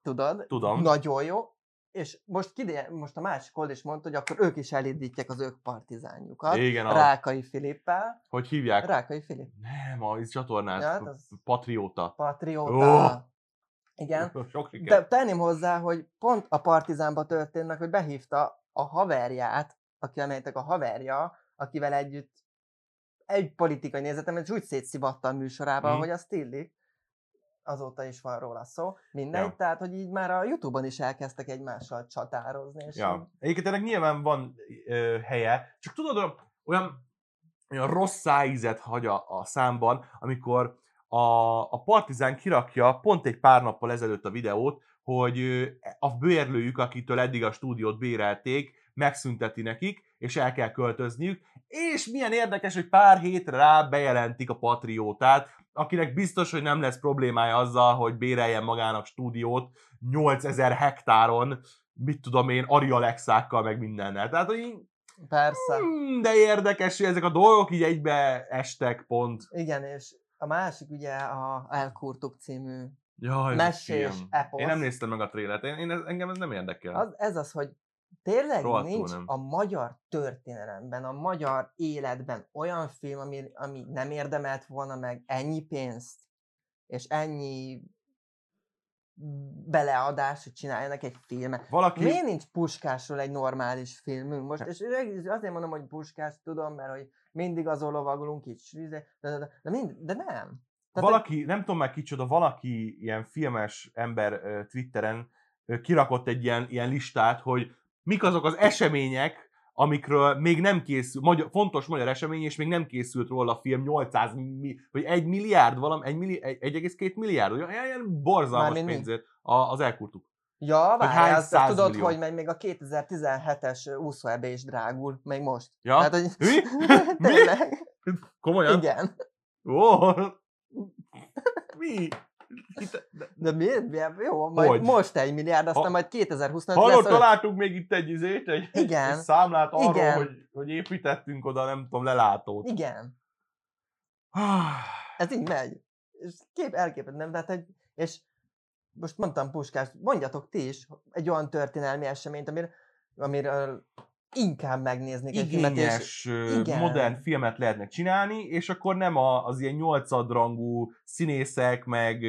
tudod, Tudom. nagyon jó, és most, kide, most a másik old is mondta, hogy akkor ők is elindítják az ők partizánjukat, Igen, a, Rákai Filippel, hogy hívják? Rákai Filip, Nem, a csatornát, Ja, hát az- Patrióta. patrióta, igen, Sok siker. De tenném hozzá, hogy pont a Partizánba történnek, hogy behívta a haverját, aki amelytek a haverja, akivel együtt egy politikai nézetem, és úgy szétszivatta a műsorában, Mhm. hogy azt illik. Azóta is van róla szó. Mindegy, Ja. tehát, hogy így már a Youtube-on is elkezdtek egymással csatározni. És így- Ja. Egyébként ennek nyilván van ö, helye, csak tudod, olyan- olyan, olyan rossz szájízet hagy a, a számban, amikor a, a, Partizán kirakja pont egy pár nappal ezelőtt a videót, hogy a bérlőjük, akitől eddig a stúdiót bérelték, megszünteti nekik, és el kell költözniük, és milyen érdekes, hogy pár hétre rá bejelentik a Patriótát, akinek biztos, hogy nem lesz problémája azzal, hogy béreljen magának stúdiót 8000 hektáron, mit tudom én, Ari Alexákkal, meg mindennel. Tehát, hogy Persze. hmm, de érdekes, hogy ezek a dolgok így egybe estek pont. Igen, és a másik ugye a Elkurtuk című Jaj, ez film. eposz. Én nem néztem meg a trélet, én, én, engem ez nem érdekel. Az, ez az, hogy tényleg Rohadtul nincs nem. a magyar történelemben, a magyar életben olyan film, ami, ami nem érdemelt volna meg ennyi pénzt, és ennyi beleadás, hogy csináljanak egy filmet. Valaki, Miért nincs puskásról egy normális filmünk most? És azért mondom, hogy puskás, tudom, mert hogy mindig azon lovagolunk itt, de, de, de, de, mind, de nem. Tehát, valaki, nem tudom már kicsoda, valaki ilyen filmes ember Twitteren kirakott egy ilyen, ilyen listát, hogy mik azok az események, amikről még nem készül, magyar, fontos magyar esemény, és még nem készült róla a film 800, mi, vagy 1 milliárd, valami, 1 milli, egy- 1,2 milliárd, olyan ilyen borzalmas Mármint pénzért, a, az elkurtuk. Ja, hány várjál, azt azt tudod, százmillió? hogy még a 2017-es úszóebbe is drágul, még most. Ja? Tehát, hogy... Mi? Mi? Komolyan? Igen. Ó, mi? Itt, de- De miért? miért? Jó, majd Hogy? most egy milliárd, aztán Ha- majd 2025 Hallod, lesz találtunk még itt egy izét, egy, Igen. egy számlát arról, Igen. hogy, hogy építettünk oda, nem tudom, lelátót. Igen. Ah, Ez így megy. És kép, elképed, nem? Tehát, hogy, és most mondtam Puskás, mondjatok ti is egy olyan történelmi eseményt, amir, amiről inkább megnéznék egy filmet, és igen. modern filmet lehetne csinálni, és akkor nem a, az ilyen nyolcadrangú színészek, meg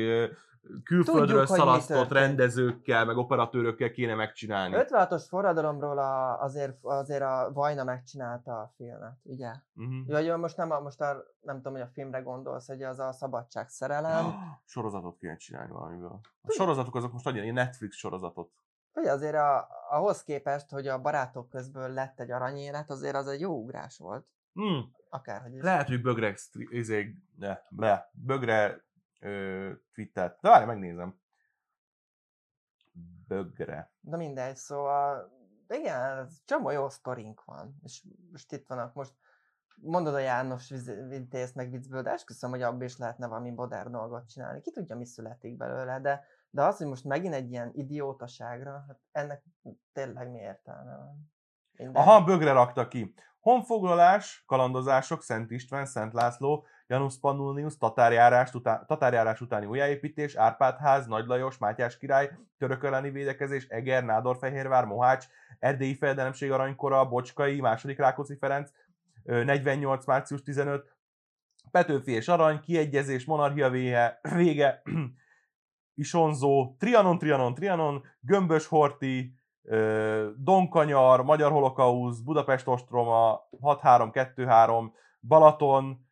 külföldről Tudjuk, szalasztott rendezőkkel, meg operatőrökkel kéne megcsinálni. 56-os forradalomról a, azért, azért a Vajna megcsinálta a filmet, ugye? Uh-huh. Jó, most nem, most a, nem tudom, hogy a filmre gondolsz, hogy az a szabadság szerelem. Sorozatot kéne csinálni valamiből. A sorozatok azok most egy Netflix sorozatot. Hogy azért a, ahhoz képest, hogy a barátok közből lett egy aranyélet, azért az egy jó ugrás volt. Hmm. Akárhogy is. Lehet, hogy bögre, izé, ne, le, bögre ö. De várj, megnézem. Bögre. De mindegy, szóval igen, ez csomó jó sztorink van. És most itt vannak, most mondod a János Vitézt meg viccből, de esküszöm, hogy abban is lehetne valami modern dolgot csinálni. Ki tudja, mi születik belőle, de, de az, hogy most megint egy ilyen idiótaságra, hát ennek tényleg mi értelme van? Minden. Aha, bögre rakta ki. Honfoglalás, kalandozások, Szent István, Szent László, Janus Pannonius, tatárjárás, utá- tatárjárás utáni újjáépítés, Árpádház, Nagy Lajos, Mátyás király, török elleni védekezés, Eger, Nádorfehérvár, Mohács, Erdélyi fejedelemség aranykora, Bocskai, második Rákóczi Ferenc, ö, 48. március 15, Petőfi és Arany, kiegyezés, monarchia vége, vége Isonzó, Trianon, Trianon, Trianon, Gömbös Horti, Donkanyar, Magyar Holokausz, Budapest Ostroma, 6323, Balaton,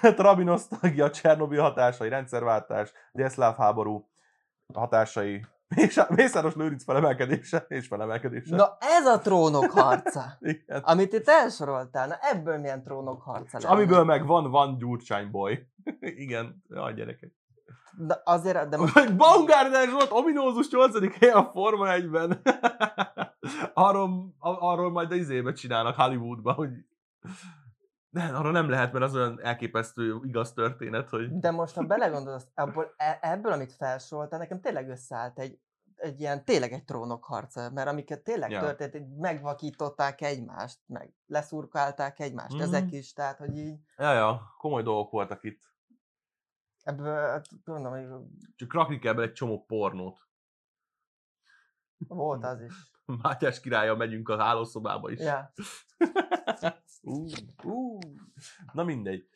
Trabi nosztalgia, Csernobil hatásai, rendszerváltás, Délszláv háború hatásai, és Mészáros Lőrinc felemelkedése és felemelkedése. Na ez a trónok harca, amit itt elsoroltál, na ebből milyen trónok harca lenne? amiből meg van, van Gyurcsány boy. Igen, jaj gyerekek. De azért, de most Baumgartner volt ominózus 8. helyen a Forma 1-ben. arról, arról majd a izébe csinálnak Hollywoodba, hogy de, arra nem lehet, mert az olyan elképesztő igaz történet, hogy De most, ha belegondolsz, abból, e- ebből, amit felsoroltál, nekem tényleg összeállt egy, egy ilyen, tényleg egy trónokharca, mert amiket tényleg Ja. történt, megvakították egymást, meg leszurkálták egymást, Mhm. mm-hmm. ezek is, tehát, hogy így ja, ja, komoly dolgok voltak itt. ebből, hát, mondom, hogy Csak rakni kell bele egy csomó pornót. volt az is. Mátyás királya megyünk a hálószobába is. Ja. Ú, ú. Na mindegy.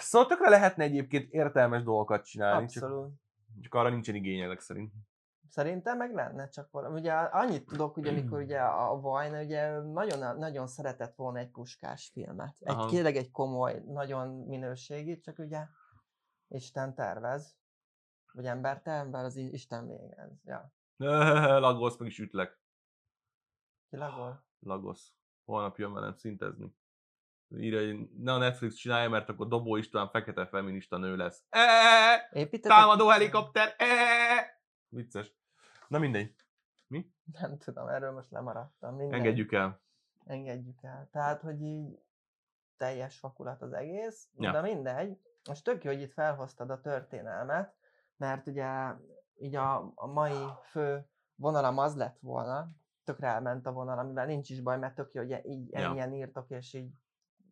Szóval tökre lehetne egyébként értelmes dolgokat csinálni, csak, Abszolút. csak arra nincsen igény ezek szerint. Szerintem meg lenne, csak valami. Ugye annyit tudok, hogy amikor ugye a Vajna ugye nagyon, nagyon szeretett volna egy puskás filmet. Egy, Aha. tényleg egy komoly, nagyon minőségi, csak ugye Isten tervez. Vagy ember tervez, az Isten végez. Ja. Lagosz, meg is ütlek. Kilagol? Lagosz. Holnap jön velem szintezni. írja, hogy ne a Netflix csinálja, mert akkor Dobó István fekete feminista nő lesz. Eee, Építetek? támadó helikopter, eee. Vicces. Na mindegy, Nem tudom, erről most lemaradtam. Mindegy. engedjük el. Engedjük el. Tehát, hogy így teljes fakulat az egész, Ja. de mindegy. Most tök jó, hogy itt felhoztad a történelmet, mert ugye így a, a mai fő vonalam az lett volna, tökre elment a vonal, amivel nincs is baj, mert tök jó, hogy így Ja. ennyien írtok, és így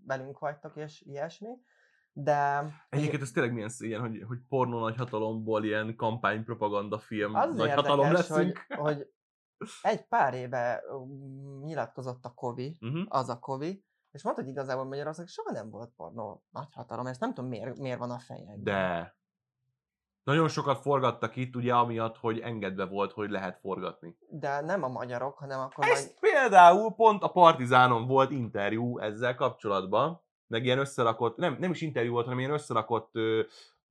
velünk vagytok, és ilyesmi. De Egyébként ez tényleg milyen szégyen, hogy, hogy pornó nagy hatalomból ilyen kampánypropaganda film az nagy érdekes, hogy, leszünk. hogy egy pár éve ö, nyilatkozott a Kovi, Uh-huh. az a Kovi, és mondta, hogy igazából Magyarország soha nem volt pornó nagy hatalom, ezt nem tudom miért, miért van a fejekben. De nagyon sokat forgattak itt, ugye amiatt, hogy engedve volt, hogy lehet forgatni. De nem a magyarok, hanem akkor Ez nagy... például pont a Partizánon volt interjú ezzel kapcsolatban, meg ilyen összerakott, nem, nem is interjú volt, hanem ilyen összerakott ö,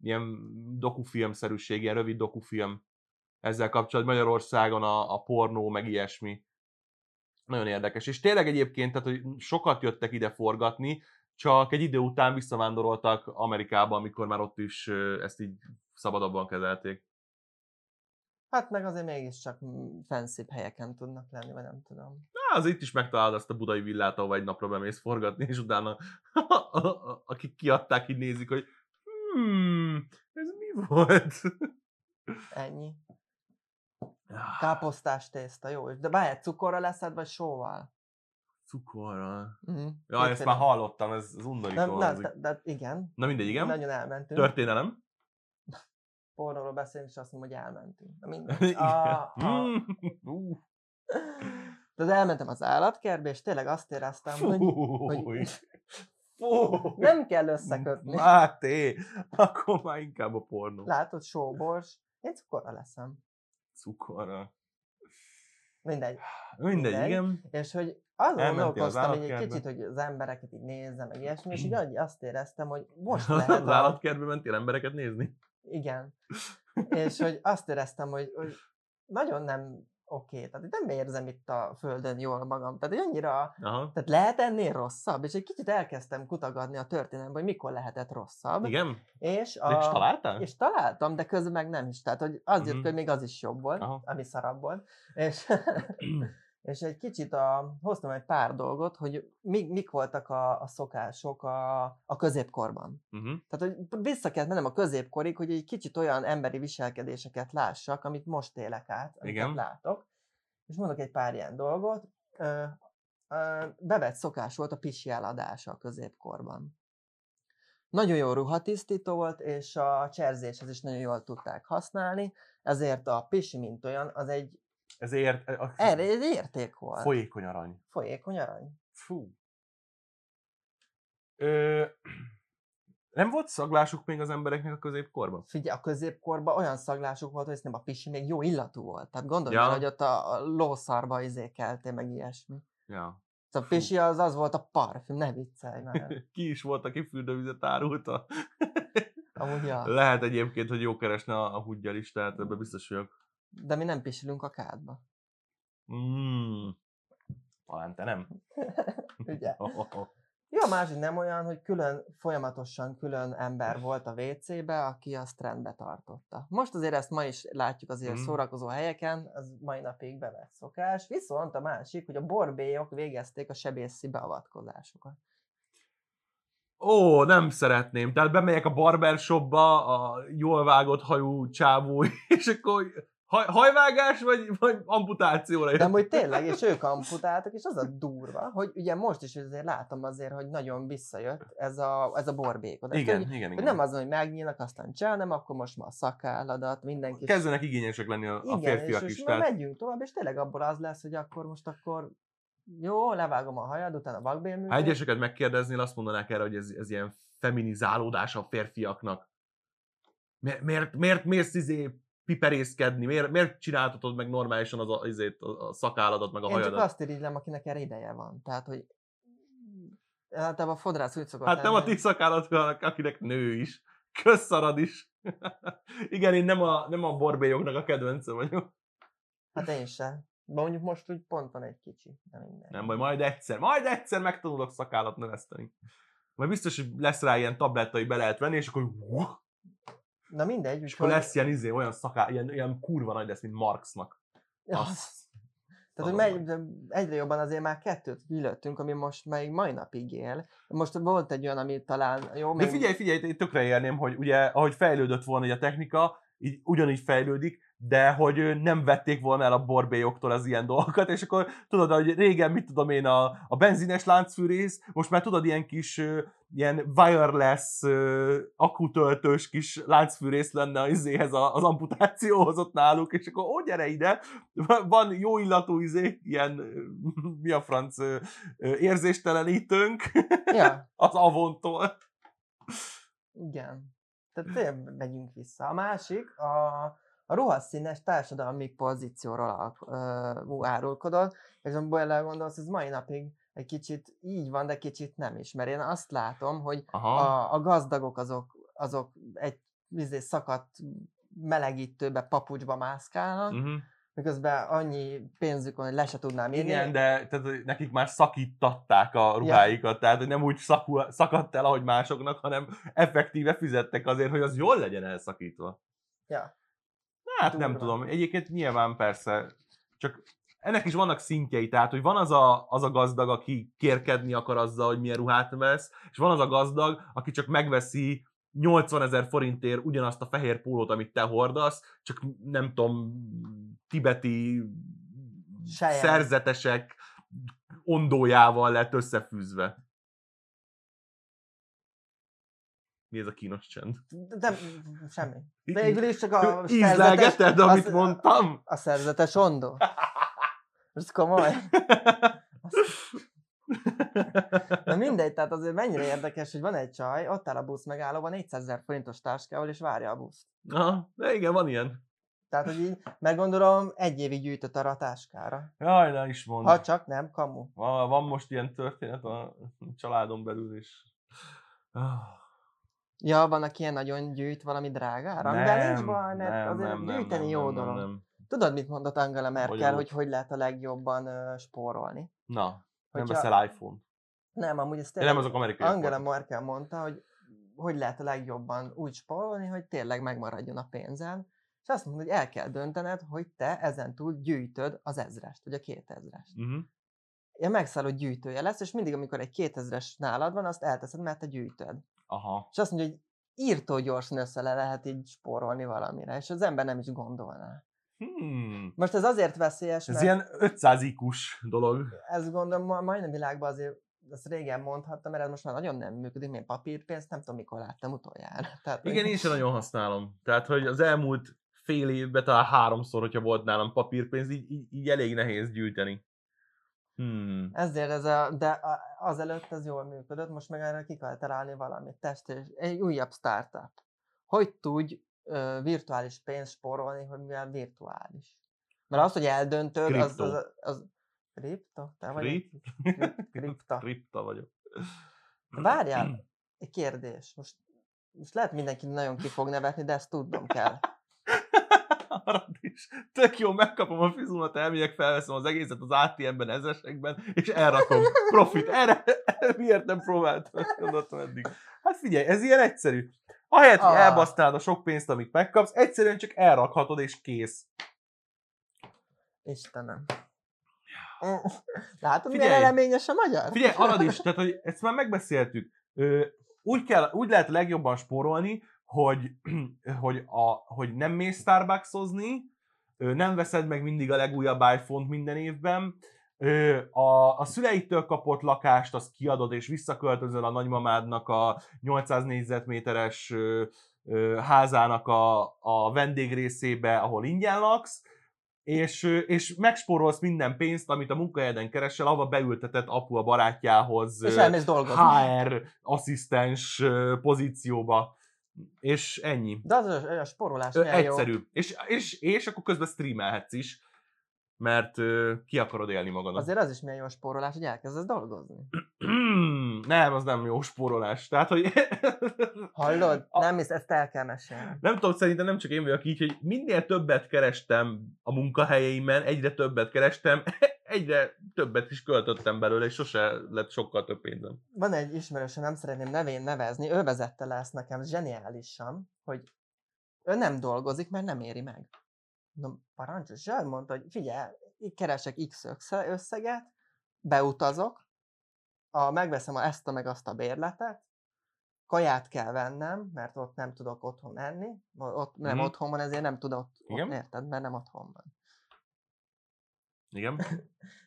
ilyen dokufilmszerűség, ilyen rövid dokufilm ezzel kapcsolatban Magyarországon a, a pornó, meg ilyesmi. Nagyon érdekes. És tényleg egyébként, tehát, hogy sokat jöttek ide forgatni, csak egy idő után visszavándoroltak Amerikába, amikor már ott is ezt így szabadabban kezelték. Hát meg azért mégiscsak mm, fancybb helyeken tudnak lenni, vagy nem tudom. Na, az itt is megtalálod azt a budai villát, ahova egy napra bemész forgatni, és utána akik kiadták, így nézik, hogy hmm, ez mi volt? Ennyi. Káposztás tészta, jó. De bárját cukorra leszed, vagy sóval? Cukorral. Mm. Ja, ezt már hallottam, ez, ez undorító. nem, nem, de, de, igen. Na mindegy, igen. Nagyon elmentünk. Történelem. Pornóról beszélünk, és azt mondom, hogy elmentünk. Na mindegy. A, a, Mm, az elmentem az állatkertbe, és tényleg azt éreztem, hogy hogy- nem kell összekötni. Máté, akkor már inkább a pornó. Látod, sóbors. Én cukorra leszem. Cukorral. Mindegy. Mindegy, Mindegy. igen. És hogy azon az gondolkoztam így egy kicsit, hogy az embereket így nézzem, meg ilyesmi, és így annyi- azt éreztem, hogy most Az lehet a... állatkertbe mentél embereket nézni? Igen. És hogy azt éreztem, hogy, hogy nagyon nem oké, tehát nem érzem itt a földön jól magam, tehát hogy annyira, Aha. tehát lehet ennél rosszabb, és egy kicsit elkezdtem kutagadni a történelemben, hogy mikor lehetett rosszabb, Igen? és, A... És találtál? és találtam, de közben meg nem is, tehát hogy az jött Mhm. hogy még az is jobb volt, Aha. ami szarabb volt, és, és egy kicsit a, hoztam egy pár dolgot, hogy mi, mik voltak a, a szokások a, a középkorban. Uh-huh. Tehát, hogy vissza kellett mennem a középkorig, hogy egy kicsit olyan emberi viselkedéseket lássak, amit most élek át, amiket Igen. látok. És mondok egy pár ilyen dolgot. Ö, ö, bevett szokás volt a pisi eladása a középkorban. Nagyon jó ruhatisztító volt, és a cserzéshez is nagyon jól tudták használni, ezért a pisi, mint olyan, az egy, Ezért a... erre egy érték volt. folyékony arany. Folyékony arany. Fú. Ö... Nem volt szaglásuk még az embereknek a középkorban? Figyelj, a középkorban olyan szaglásuk volt, hogy ez nem a pisi még jó illatú volt. Tehát gondolj Ja. hogy ott a, a lószarba izékeltél, meg ilyesmi. Ja. Szóval a pisi az, az volt a parfüm, ne viccelj már. Ki is volt, aki fürdővizet árulta? Amúgy ja. Lehet egyébként, hogy jó keresne a, a hudgyal is, tehát ebben biztos vagyok. De mi nem pisilünk a kádba. Mm. Talán te nem. Ugye? Oh, oh, oh. Jó, a másik nem olyan, hogy külön, folyamatosan külön ember volt a WC-be, aki azt rendbe tartotta. Most azért ezt ma is látjuk azért Mhm. szórakozó helyeken, az mai napig bevett szokás. Viszont a másik, hogy a borbélyok végezték a sebészi beavatkozásokat. Ó, nem szeretném. Tehát bemegyek a barbershopba, a jól vágott hajú csávó, és akkor haj, hajvágás, vagy, vagy amputációra De jön? hogy tényleg, és ők amputáltak, és az a durva, hogy ugye most is azért látom azért, hogy nagyon visszajött ez a, ez a borbékod. Igen, hogy, igen, hogy igen. nem az, hogy megnyílnak, aztán csá, nem, akkor most már a szakálladat, mindenki... Kezdenek igényesek lenni a, a igen, férfiak és, is. és Tehát... megyünk tovább, és tényleg abból az lesz, hogy akkor most akkor jó, levágom a hajad, utána vakbélművét. Ha egyeseket megkérdeznél, azt mondanák erre, hogy ez, ez ilyen feminizálódás a férfiaknak. Miért, miért, miért mész izé piperészkedni? Miért, miért csináltatod meg normálisan az a, izét, a, a szakálladat, meg a Én csak hajadat? azt irigylem, akinek erre ideje van. Tehát, hogy általában a fodrász úgy szokott Hát nem a lenni, ti szakállat, akinek nő is. Kösszarad is. Igen, én nem a, nem a borbélyoknak a kedvence vagyok. Hát én sem. De mondjuk most úgy pont van egy kicsi. De minden. Nem baj, majd egyszer, majd egyszer megtanulok szakállat növeszteni. Majd biztos, hogy lesz rá ilyen tablettai be lehet venni, és akkor, Na mindegy. és akkor lesz ilyen, izé, olyan szaká, ilyen, ilyen kurva nagy lesz, mint Marxnak. Ja, Tehát, hogy megy, egyre jobban azért már kettőt kilőttünk, ami most még mai napig él. Most volt egy olyan, ami talán jó, De figyelj, figyelj, én tökre érném, hogy ugye, ahogy fejlődött volna a technika, így ugyanígy fejlődik, de hogy nem vették volna el a borbélyoktól az ilyen dolgokat, és akkor tudod, hogy régen, mit tudom én, a, a benzines láncfűrész, most már tudod, ilyen kis, ilyen wireless, akutöltős kis láncfűrész lenne az izéhez, az amputációhoz ott náluk, és akkor ó, gyere ide, van jó illatú izé, ilyen, mi a franc, érzéstelenítőnk Ja, az Avontól. igen. Tehát megyünk vissza. A másik, a, a ruhaszínes társadalmi pozícióról al- ö, árulkodott, és amikor belegondolsz, ez mai napig egy kicsit így van, de kicsit nem is. Mert én azt látom, hogy Aha. a, a gazdagok azok, azok egy izé, szakadt melegítőbe, papucsba mászkálnak, Uh-huh. miközben annyi pénzük van, hogy le se tudnám írni. Igen, de tehát, nekik már szakítatták a ruháikat, tehát hogy nem úgy szakul, szakadt el, ahogy másoknak, hanem effektíve fizettek azért, hogy az jól legyen elszakítva. Ja. Hát nem Durva. tudom, egyébként nyilván persze, csak ennek is vannak szintjei, tehát hogy van az a, az a gazdag, aki kérkedni akar azzal, hogy milyen ruhát vesz, és van az a gazdag, aki csak megveszi 80 ezer forintért ugyanazt a fehér pólót, amit te hordasz, csak nem tudom, tibeti Sejem. szerzetesek ondójával lett összefűzve. Mi ez a kínos csend? De, semmi. Végül is csak a Ízlelgeted, amit mondtam? A szerzetes ondó. Ez komoly. Na mindegy, tehát azért mennyire érdekes, hogy van egy csaj, ott áll a busz megállóban 400 ezer forintos táskával, és várja a buszt. Aha, de igen, van ilyen. Tehát, hogy így meggondolom, egy évig gyűjtött arra a táskára. Jaj, ne is mondd. Ha csak nem, kamu. Van, van most ilyen történet a családon belül is. Ah, Ja, van, aki ilyen nagyon gyűjt valami drágára, de nincs baj, mert azért gyűjteni jó dolog. nem. Tudod, mit mondott Angela Merkel, Hogyan? hogy hogy lehet a legjobban uh, spórolni? Na, nem Hogyha- veszel iPhone-t. Nem, amúgy ez Ja, tényleg... nem azok amerikai Angela Merkel mondta, hogy hogy lehet a legjobban úgy spórolni, hogy tényleg megmaradjon a pénzed, és azt mondta, hogy el kell döntened, hogy te ezen túl gyűjtöd az ezrest, vagy a kétezrest. Uh-huh. Ilyen megszállott gyűjtője lesz, és mindig, amikor egy kétezres nálad van, azt elteszed, mert te gyűjtöd. Aha. És azt mondja, hogy írtó gyorsan össze le lehet így spórolni valamire, és az ember nem is gondolná. Hmm. Most ez azért veszélyes, Ez mert ilyen 500 ikus dolog. ezt gondolom ma- majdnem világban azért ezt régen mondhattam, mert ez most már nagyon nem működik, mint papírpénzt, nem tudom, mikor láttam utoljára. Tehát, Igen, én sem nagyon használom. Tehát, hogy az elmúlt fél évben talán háromszor, hogyha volt nálam papírpénz, így, így, így elég nehéz gyűjteni. Hmm. Ezért ez a, de azelőtt ez jól működött, most meg erre ki kell találni valamit. Test és egy újabb startup. Hogy tudj ö, virtuális pénzt spórolni, hogy mivel virtuális? Mert az, hogy eldöntöd, az, Kriptó. az, az, Kripto? Te vagy? Krip? Kripta. Kripta vagyok. De Várjál, egy kérdés. Most, most lehet mindenki nagyon ki fog nevetni, de ezt tudnom kell. Arad is. Tök jó, megkapom a fizumat, elmegyek, felveszem az egészet az ATM-ben, ezesekben, és elrakom. Profit. Erre, miért nem próbáltam, gondoltam eddig. Hát figyelj, ez ilyen egyszerű. Ahelyett, hogy Ah. elbasztálod a sok pénzt, amit megkapsz, egyszerűen csak elrakhatod, és kész. Istenem. Látod, milyen reményes a magyar? Figyelj, arad is, tehát hogy ezt már megbeszéltük. Úgy, kell, úgy lehet legjobban spórolni, hogy, hogy, a, hogy nem mész Starbucksozni, nem veszed meg mindig a legújabb iPhone-t minden évben, a, a szüleitől kapott lakást azt kiadod és visszaköltözöl a nagymamádnak a 800 négyzetméteres házának a, a vendégrészébe, ahol ingyen laksz, és, és megspórolsz minden pénzt, amit a munkahelyeden keresel, ahova beültetett apu a barátjához És ö, elmész dolgozni. HR asszisztens pozícióba, és ennyi. De az a, a sporolás Ö, milyen jó. Egyszerű. És, és, és akkor közben streamelhetsz is. mert ö, ki akarod élni magadat. Azért az is milyen jó spórolás, hogy elkezdesz dolgozni. nem, az nem jó spórolás. Tehát, hogy... Hallod? A- Nem hisz, ezt el kell mesélni. nem tudom, szerintem nem csak én vagyok így, hogy minél többet kerestem a munkahelyeimen, egyre többet kerestem, egyre többet is költöttem belőle, és sose lett sokkal több pénzem. Van egy ismerősöm, nem szeretném nevén nevezni, ő vezette le ezt nekem zseniálisan, hogy ő nem dolgozik, mert nem éri meg. No, parancsos, és elmondta, hogy figyelj, így keresek X össze- összeget, beutazok, a, megveszem ezt a meg azt a bérletet, kaját kell vennem, mert ott nem tudok otthon enni, ott nem Mhm. otthon van, ezért nem tud ott, ott Igen. érted, mert nem otthon van. Igen?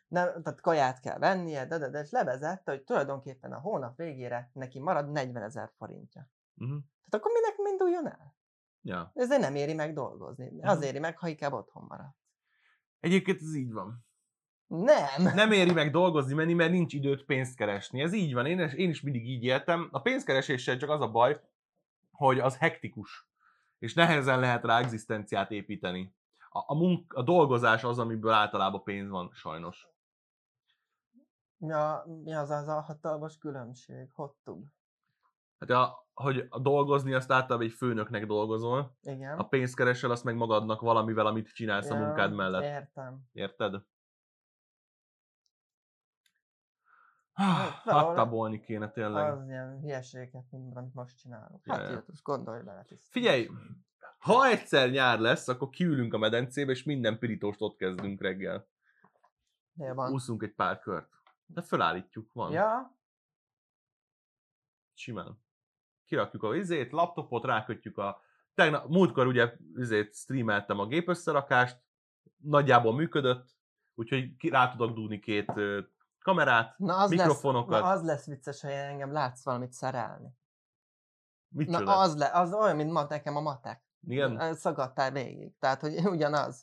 Nem, tehát kaját kell vennie, de, de, de, és levezette, hogy tulajdonképpen a hónap végére neki marad 40 ezer forintja. Uh-huh. Tehát akkor minek induljon el? Ja. Ezért nem éri meg dolgozni. Mhm. Az éri meg, ha inkább otthon marad. Egyébként ez így van. Nem! Nem éri meg dolgozni menni, mert nincs időt pénzt keresni. Ez így van, én, is- én is mindig így éltem. A pénzkereséssel csak az a baj, hogy az hektikus, és nehezen lehet rá egzisztenciát építeni. A, a, munk, a dolgozás az, amiből általában pénz van, sajnos. Mi, a, mi az az a hatalmas különbség? Hottub. Hát a, hogy a dolgozni, azt általában egy főnöknek dolgozol, Igen. a pénzt keresel, azt meg magadnak valamivel, amit csinálsz a munkád mellett. Értem. Érted? Valahol- Hattabolni kéne tényleg. Az ilyen hülyeségeket, mint amit most csinálunk. Ja, Hát ja. ja, gondolj bele. tisztán. Figyelj, ha egyszer nyár lesz, akkor kiülünk a medencébe, és minden pirítóst ott kezdünk reggel. Hol van? Úszunk egy pár kört. De fölállítjuk, van. Ja, Simán. Kirakjuk a izét, laptopot, rákötjük a... Tegnap, múltkor ugye izét streameltem a gépösszerakást, nagyjából működött, úgyhogy rá tudok dugni két kamerát, na az, lesz, mikrofonokat. na az lesz vicces, ha engem látsz valamit szerelni. Mit Na az, le, az olyan, mint ma nekem a matek. Igen? Szagadtál végig. Tehát, hogy ugyanaz.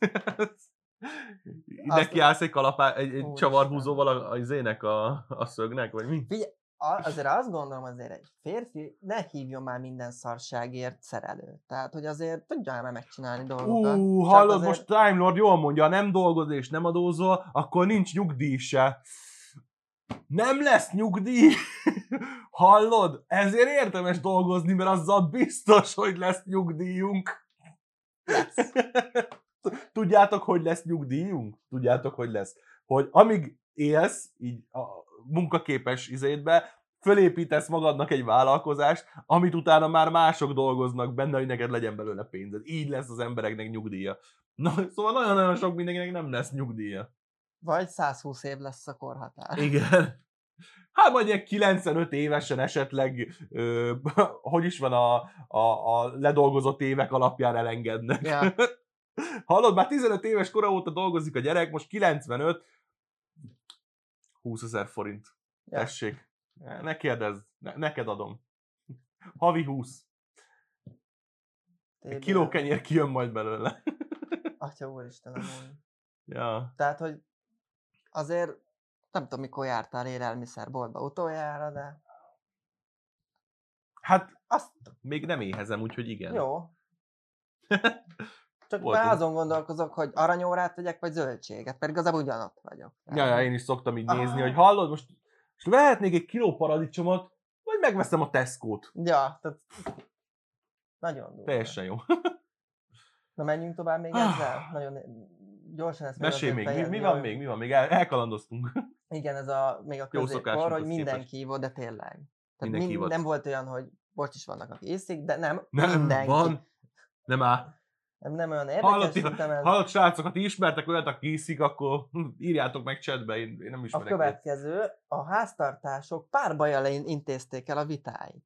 Neki állsz egy, kalapá, egy, egy csavarhúzóval a, a izének, a, a szögnek, vagy mi? Figyelj, azért azt gondolom, azért egy férfi ne hívjon már minden szarságért szerelőt. Tehát, hogy azért tudja már megcsinálni dolgokat. Ú, hallod, azért- most Time Lord jól mondja, ha nem dolgozol és nem adózol, akkor nincs nyugdíj se. Nem lesz nyugdíj. Hallod? Ezért érdemes dolgozni, mert azzal biztos, hogy lesz nyugdíjunk. Tudjátok, hogy lesz nyugdíjunk? Tudjátok, hogy lesz? Hogy amíg élsz, így a munkaképes izétbe, fölépítesz magadnak egy vállalkozást, amit utána már mások dolgoznak benne, hogy neked legyen belőle pénzed. Így lesz az embereknek nyugdíja. Na, szóval nagyon-nagyon sok mindenkinek nem lesz nyugdíja. Vagy 120 év lesz a korhatár. Igen. Hát ilyen 95 évesen esetleg, ö, hogy is van a, a, a ledolgozott évek alapján elengednek. Ja. Hallod, már 15 éves kora óta dolgozik a gyerek, most 95, 20 ezer forint. Ja. Tessék, ne kérdezz, ne, neked adom. Havi 20. Egy TB. kiló kenyér kijön majd belőle. Atya úristen, amúgy. ja. Tehát, hogy azért nem tudom, mikor jártál élelmiszerboltba utoljára, de Hát azt még nem éhezem, úgyhogy igen. jó. Csak Voltunk. már azon gondolkozok, hogy aranyórát vegyek, vagy zöldséget, pedig igazából ugyanott vagyok. Ja, ja, én is szoktam így nézni, Ah. hogy hallod, most, most vehetnék egy kiló paradicsomot, vagy megveszem a Tesco-t. Ja, tehát nagyon durva. Teljesen jó. Na menjünk tovább még Ah. ezzel? Nagyon gyorsan ezt Mesélj még, mi, mi fejezni, van még, mi van még? El, elkalandoztunk. Igen, ez a, még a középkor, hogy mindenki hívott, de tényleg. Tehát Mindenki mind, nem volt olyan, hogy bocs is vannak, akik iszik, de nem, Nem, mindenki. van. Nem áll. Nem, nem olyan Hallott, érdekes, szerintem ez hallott srácok, ha ti ismertek olyat, aki iszik, akkor hm, írjátok meg chatbe, én, én nem a ismerek. ilyet. következő, a háztartások párbajjal in- intézték el a vitáit.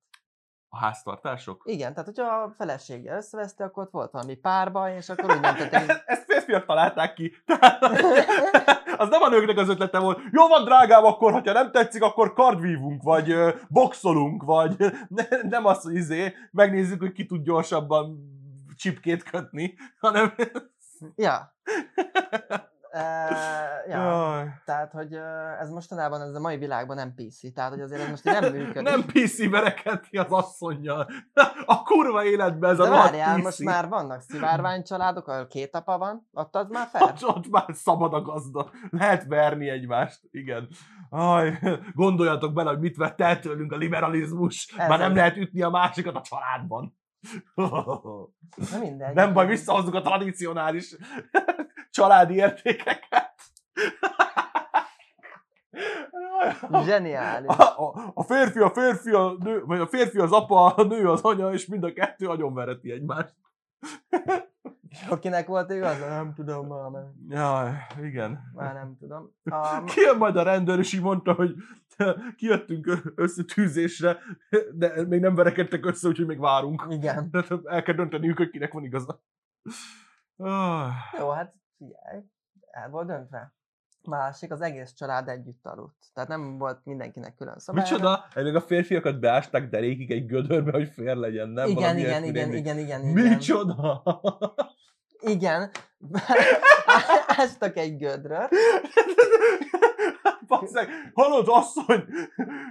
A háztartások? Igen, tehát hogyha a feleséggel összeveszte, akkor ott volt valami párbaj, és akkor úgy döntötték, hogy Ezt, ezt férfiak találták ki. Tehát, az nem a nőknek az ötlete volt. Jó van, drágám, akkor, hogyha nem tetszik, akkor kardvívunk, vagy ö, boxolunk, vagy ne, nem az, hogy izé, megnézzük, hogy ki tud gyorsabban csipkét kötni, hanem ja, Uh, ja, Jaj. tehát, hogy ez mostanában, ez a mai világban nem PC, tehát, hogy azért ez most nem működik. Nem PC verekedni az asszonynal. A kurva életben ez De a várjál, PC. most már vannak szivárvány családok, ahol két apa van, ott az már fel. Ott, ott már szabad a gazda. Lehet verni egymást. Igen. Aj, gondoljatok bele, hogy mit vett el tőlünk a liberalizmus. Ez már nem az. lehet ütni a másikat a családban. Na mindegy. Nem baj, visszahozzuk a tradicionális családi értékeket. Zseniális. A, a, a férfi a férfi, a nő, vagy a férfi az apa, a nő az anya, és mind a kettő agyon vereti egymást. Akinek volt igaz? Nem tudom már, nem. Jaj, igen. Már nem tudom. A, Kijön majd a rendőr, és így mondta, hogy kijöttünk összetűzésre, de még nem verekedtek össze, úgyhogy még várunk. igen. Tehát el kell dönteniük, hogy kinek van igaza. Ah, Jó, hát figyelj, el volt döntve. Másik, az egész család együtt aludt. Tehát nem volt mindenkinek külön szobája. Micsoda? Elég a férfiakat beásták derékig egy gödörbe, hogy fér legyen, nem? Igen, igen, igen, igen, igen, igen. Micsoda? Igen. Ástak egy gödröt. Basszeg, hallod, asszony,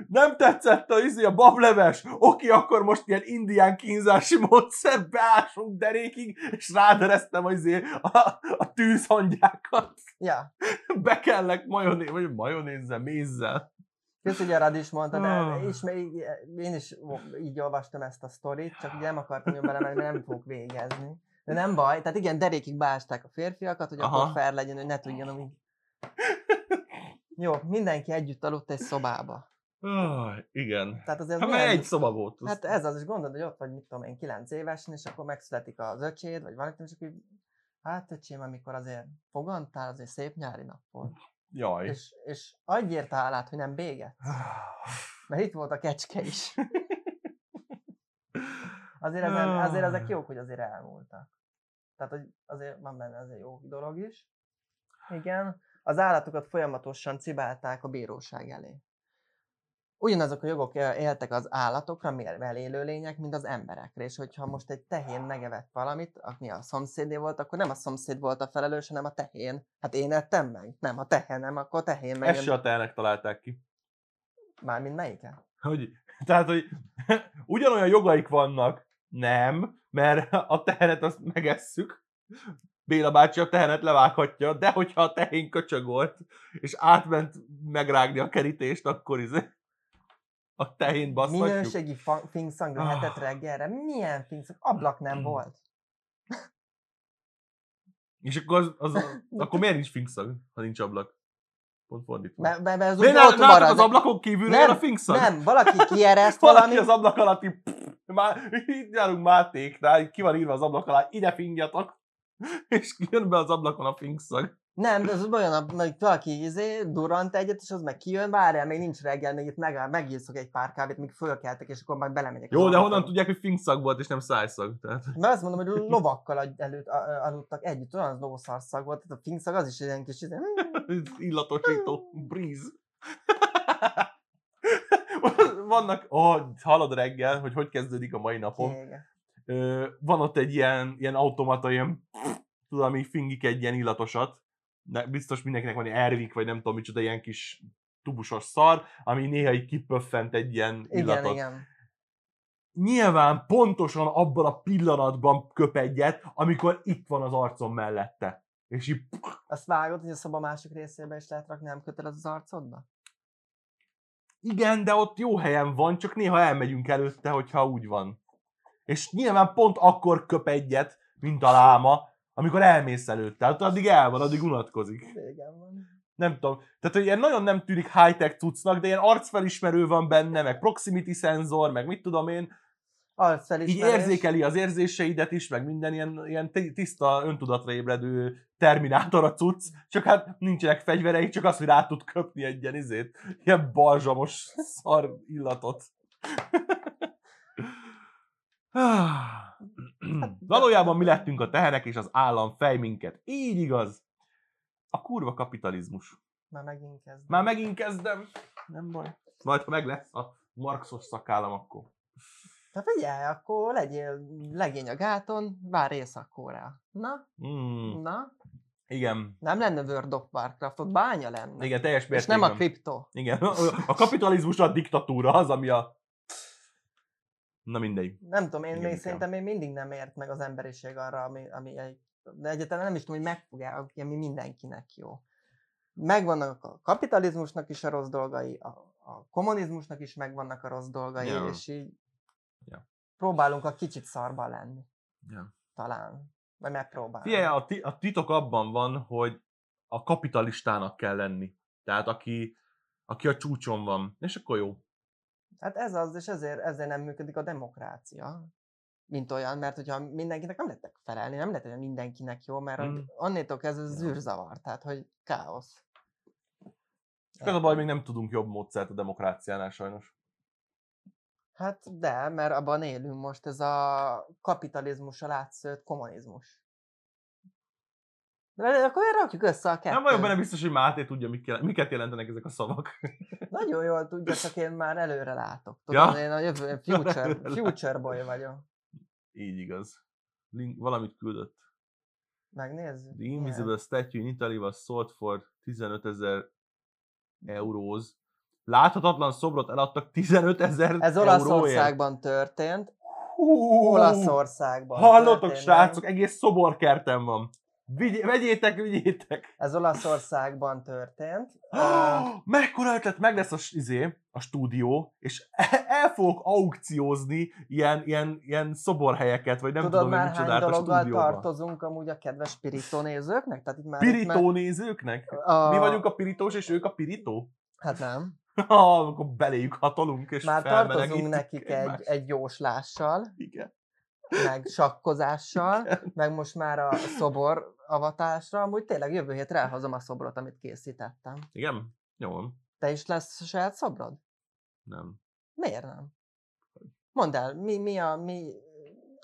nem tetszett a, izé, a bableves, oké, akkor most ilyen indián kínzási módszer, beásunk derékig, és rádereztem az izé, a, a tűzhangyákat. Ja. Bekellek majonéz, vagy majonézzel, mézzel. Kösz, hogy Arad is mondta, de Ah. is, én is így olvastam ezt a sztorit, csak ugye nem akartam jobban belemenni, mert nem fogok végezni. De nem baj, tehát igen, derékig beásták a férfiakat, hogy Aha. akkor fair legyen, hogy ne tudjon úgy. Jó, mindenki együtt aludt egy szobába. Ah, igen. Tehát azért Hát milyen- egy szoba volt. Hát ez az, és gondolod, hogy ott vagy, mit tudom én, 9 évesen, és akkor megszületik az öcséd, vagy valami, és akkor hát öcsém, amikor azért fogantál, azért szép nyári nap volt. Jaj. És, és adj érte hálát, hogy nem béget. Mert itt volt a kecske is. azért, ezen, azért ezek jók, hogy azért elmúltak. Tehát, hogy azért van benne ez egy jó dolog is. Igen. Az állatokat folyamatosan cibálták a bíróság elé. Ugyanazok a jogok él- éltek az állatokra, mivel élőlények, mint az emberekre. És hogyha most egy tehén megevett valamit, ami a szomszédé volt, akkor nem a szomszéd volt a felelős, hanem a tehén. Hát én ettem meg? Nem, a tehén nem, akkor a tehén meg. Ezt se a tehenek találták ki. Mármint melyike? Hogy, tehát, hogy ugyanolyan jogaik vannak, nem, mert a tehenet azt megesszük, Béla bácsi a tehenet levághatja, de hogyha a tehén köcsög volt, és átment megrágni a kerítést, akkor izé a tehén baszhatjuk. Minőségi fingszang lehetett Ah. reggelre. Milyen fingszang? Ablak nem volt. És akkor, az, az, akkor miért nincs finkszag, ha nincs ablak? Pont fordítva. Mert ez úgy Miért ott marad. az ablakon kívül Nem, a finkszag? Nem, valaki kiereszt Valaki valami. az ablak alatt így, pff, már, itt járunk Mátéknál, így ki van írva az ablak alá, ide fingjatok, és jön be az ablakon a finkszag. Nem, de az olyan, meg valaki izé, durrant egyet, és az meg kijön, várjál, még nincs reggel, még itt meg, megírszok egy pár kávét, míg fölkeltek, és akkor majd belemegyek. Jó, de honnan tudják, hogy finkszag volt, és nem szájszag? Tehát, Mert azt mondom, hogy lovakkal előtt, aludtak együtt, olyan az lószarszag volt, tehát a fingszag az is ilyen kis izé, illatosító bríz. Vannak, oh, hallod reggel, hogy hogy kezdődik a mai napom. van ott egy ilyen, ilyen automata, ilyen, tudom, ami fingik egy ilyen illatosat. De biztos mindenkinek van Ervik, vagy nem tudom micsoda, ilyen kis tubusos szar, ami néha így kipöffent egy ilyen Igen, illatot. igen. Nyilván pontosan abban a pillanatban köp egyet, amikor itt van az arcom mellette. És így Azt vágod, hogy a szoba másik részébe is lehet rakni, nem kötelez az arcodba? Igen, de ott jó helyen van, csak néha elmegyünk előtte, hogyha úgy van. És nyilván pont akkor köp egyet, mint a láma, amikor elmész előtte. Hát addig el van, addig unatkozik. Végem van. Nem tudom. Tehát, hogy ilyen nagyon nem tűnik high-tech cuccnak, de ilyen arcfelismerő van benne, meg proximity szenzor, meg mit tudom én. Így érzékeli az érzéseidet is, meg minden ilyen, ilyen ti- tiszta, öntudatra ébredő terminátor a cucc, csak hát nincsenek fegyverei, csak az, hogy rá tud köpni egy ilyen izét, ilyen balzsamos szar illatot. Valójában mi lettünk a tehenek, és az állam fej minket. Így igaz. A kurva kapitalizmus. Már megint kezdem. Már megint kezdem. Nem baj. Majd, ha meg lesz a marxos szakállam, akkor. Na figyelj, akkor legyél legény a gáton, vár észak Na, Mm. na. Igen. Nem lenne World of Warcraft, ott bánya lenne. Igen, teljes és mértékben. nem a kripto. Igen, a kapitalizmus a diktatúra az, ami a... Na mindegy. Nem tudom, én Igen, még szerintem még mindig nem ért meg az emberiség arra, ami, ami egy, de egyáltalán nem is tudom, hogy megfogja, ami mindenkinek jó. Megvannak a kapitalizmusnak is a rossz dolgai, a, a kommunizmusnak is megvannak a rossz dolgai, Ja. és így Ja. próbálunk a kicsit szarban lenni, Ja. talán. Vagy megpróbálunk. Figyelj, a, ti- a titok abban van, hogy a kapitalistának kell lenni. Tehát aki, aki a csúcson van. És akkor jó. Hát ez az, és ezért, ezért nem működik a demokrácia, mint olyan, mert hogyha mindenkinek nem lehetek felelni, nem lehet, hogy mindenkinek jó, mert Mm. mm. annétól kezdve zűrzavar, tehát hogy káosz. Csak az a baj, még nem tudunk jobb módszert a demokráciánál sajnos. Hát de, mert abban élünk most, ez a kapitalizmussal átszőtt kommunizmus. De akkor rakjuk össze a kettőt. Nem vagyok benne biztos, hogy Máté tudja, mik jelen- miket jelentenek ezek a szavak. Nagyon jól tudja, csak én már előre látok. Ja? Tudom, én a jövő, future, future boy vagyok. Így igaz. Link, valamit küldött. Megnézzük. The Invisible Statue in Italy was sold for 15 ezer euróz. Láthatatlan szobrot eladtak 15 ezer Ez euróért. Olaszországban történt. Hú, Olaszországban. Hallottok, történt srácok, egész szoborkertem van. Vigy, vegyétek, vigyétek! Ez Olaszországban történt. Ö, Mekkora ötlet, meg lesz a, izé, a stúdió, és el fogok aukciózni ilyen, ilyen, ilyen szoborhelyeket, vagy nem Tudod tudom, hogy már hány micsodát a stúdióban. tartozunk amúgy a kedves pirító nézőknek? Tehát itt már, itt Pirító nézőknek? már a... Mi vagyunk a pirítós, és ők a pirító? Hát nem. Ha, akkor beléjük hatolunk, és Már tartozunk nekik egy, egy jóslással, Igen. meg sakkozással, meg most már a szobor avatásra. Amúgy tényleg jövő hétre elhozom a szobrot, amit készítettem. Igen? Jó van. Te is lesz saját szobrod? Nem. Miért nem? Mondd el, mi, mi, a, mi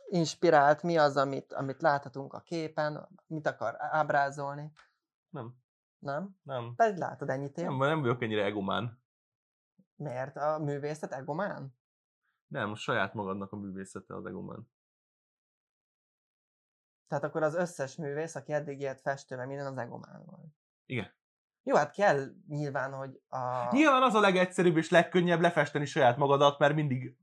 inspirált, mi az, amit, amit láthatunk a képen, mit akar ábrázolni, Nem. nem? Nem. Pedig látod ennyit én. Nem, nem vagyok ennyire egomán. Miért? A művészet egomán? Nem, a saját magadnak a művészete az egomán. Tehát akkor az összes művész, aki eddig élt festővel, minden az egomán volt. Igen. Jó, hát kell nyilván, hogy a... Nyilván az a legegyszerűbb és legkönnyebb lefesteni saját magadat, mert mindig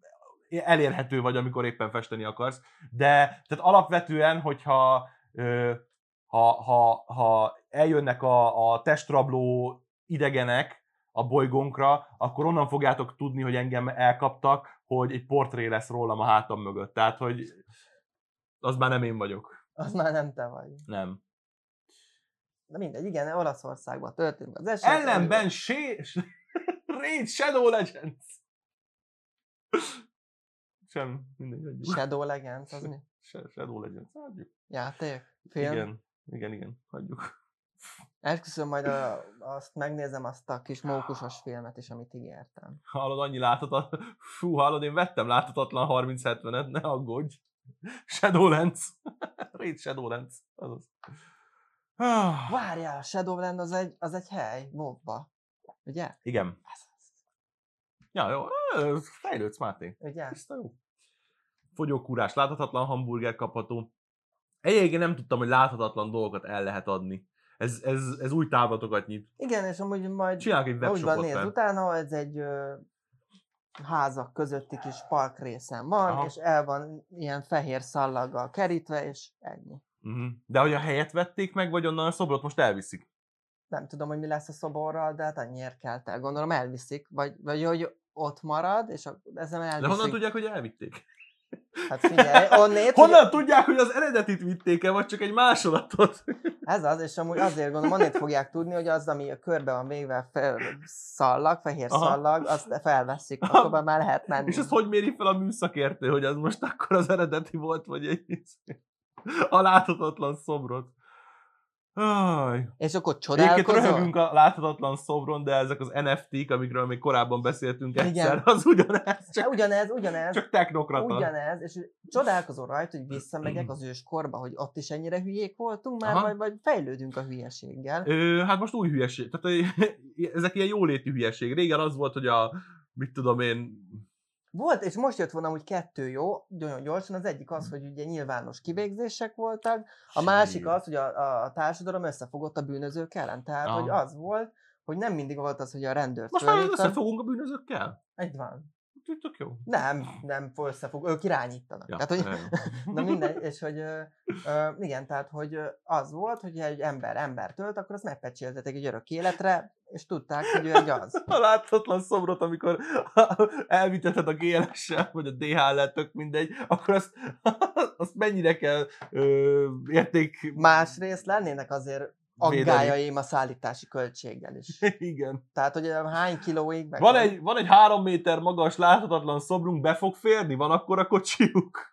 elérhető vagy, amikor éppen festeni akarsz. De tehát alapvetően, hogyha ö, ha, ha, ha eljönnek a, a testrabló idegenek a bolygónkra, akkor onnan fogjátok tudni, hogy engem elkaptak, hogy egy portré lesz rólam a hátam mögött. Tehát, hogy az már nem én vagyok. Az már nem te vagy. Nem. De mindegy, igen, Olaszországban történt az eset. Ellenben sé... Raid Shadow Legends. Sem, mindegy. Shadow Legends, az mi? Shadow Legends, hagyjuk. Játék? Film? Igen, igen, igen, hagyjuk. Esküszöm, majd a, azt megnézem azt a kis mókusos filmet is, amit ígértem. Hallod, annyi láthatatlan... Fú, hallod, én vettem láthatatlan 30-70-et, ne aggódj. Shadowlands. Raid Shadowlands. Azaz. Ah, Várjál, Shadowland az egy, az egy hely, WoW-ba. Ugye? Igen. Ja, jó. Fejlődsz, Máté. Ugye? Tiszta jó. Fogyókúrás, láthatatlan hamburger kapható. Egyébként nem tudtam, hogy láthatatlan dolgokat el lehet adni. Ez, ez, ez új távlatokat nyit. Igen, és amúgy majd Csinálok egy úgy van webshopot néz fel. utána, ez egy ö, házak közötti kis park részen van, Aha. és el van ilyen fehér szallaggal kerítve, és ennyi. Uh-huh. De hogy a helyet vették meg, vagy onnan a szobrot most elviszik? Nem tudom, hogy mi lesz a szoborral, de hát annyiért kelt el. Gondolom elviszik, vagy, vagy hogy ott marad, és a, ezen elviszik. De honnan tudják, hogy elvitték? Hát figyelj, onnét, hogy- Honnan tudják, hogy az eredetit vitték-e, vagy csak egy másolatot? Ez az, és amúgy azért gondolom, annét fogják tudni, hogy az, ami a körbe van végve fe, szallag, fehér Aha. szallag, azt felveszik, akkor már lehet menni. És ezt hogy méri fel a műszakértő, hogy az most akkor az eredeti volt, vagy egy a láthatatlan szobrot? Aj. És akkor Egyébként csodálkozol? röhögünk a láthatatlan szobron, de ezek az NFT-k, amikről még korábban beszéltünk Igen. egyszer, az ugyanez, Hát csak, ugyanez, ugyanez, csak technokrata. ugyanez, és csodálkozol rajta, hogy visszamegyek az őskorba, hogy ott is ennyire hülyék voltunk már, Aha. vagy, vagy fejlődünk a hülyeséggel. Ö, hát most új hülyeség. Tehát ezek ilyen jóléti hülyeség. Régen az volt, hogy a, mit tudom én, Volt, és most jött volna úgy kettő jó, nagyon gyorsan. Az egyik az, hogy ugye nyilvános kivégzések voltak, a másik az, hogy a, a társadalom összefogott a bűnözők ellen. Tehát, Aha. hogy az volt, hogy nem mindig volt az, hogy a rendőrt Most már fölhívtad. összefogunk a bűnözőkkel? Egy van. Tök jó. Nem, nem összefog, ők irányítanak. Ja, tehát, hogy, na mindegy, és hogy ö, ö, igen, tehát, hogy az volt, hogy egy ember ember tölt, akkor azt megpecséltetek egy örök életre, és tudták, hogy ő egy az. a láthatatlan szobrot, amikor elviteted a GLS-sel, vagy a DHL-lel, tök mindegy, akkor azt, azt mennyire kell ö, érték... Másrészt lennének azért. Aggájaim a szállítási költséggel is. Igen. Tehát, hogy hány kilóig meg... Van egy, van egy három méter magas láthatatlan szobrunk, be fog férni? Van akkor a kocsiuk?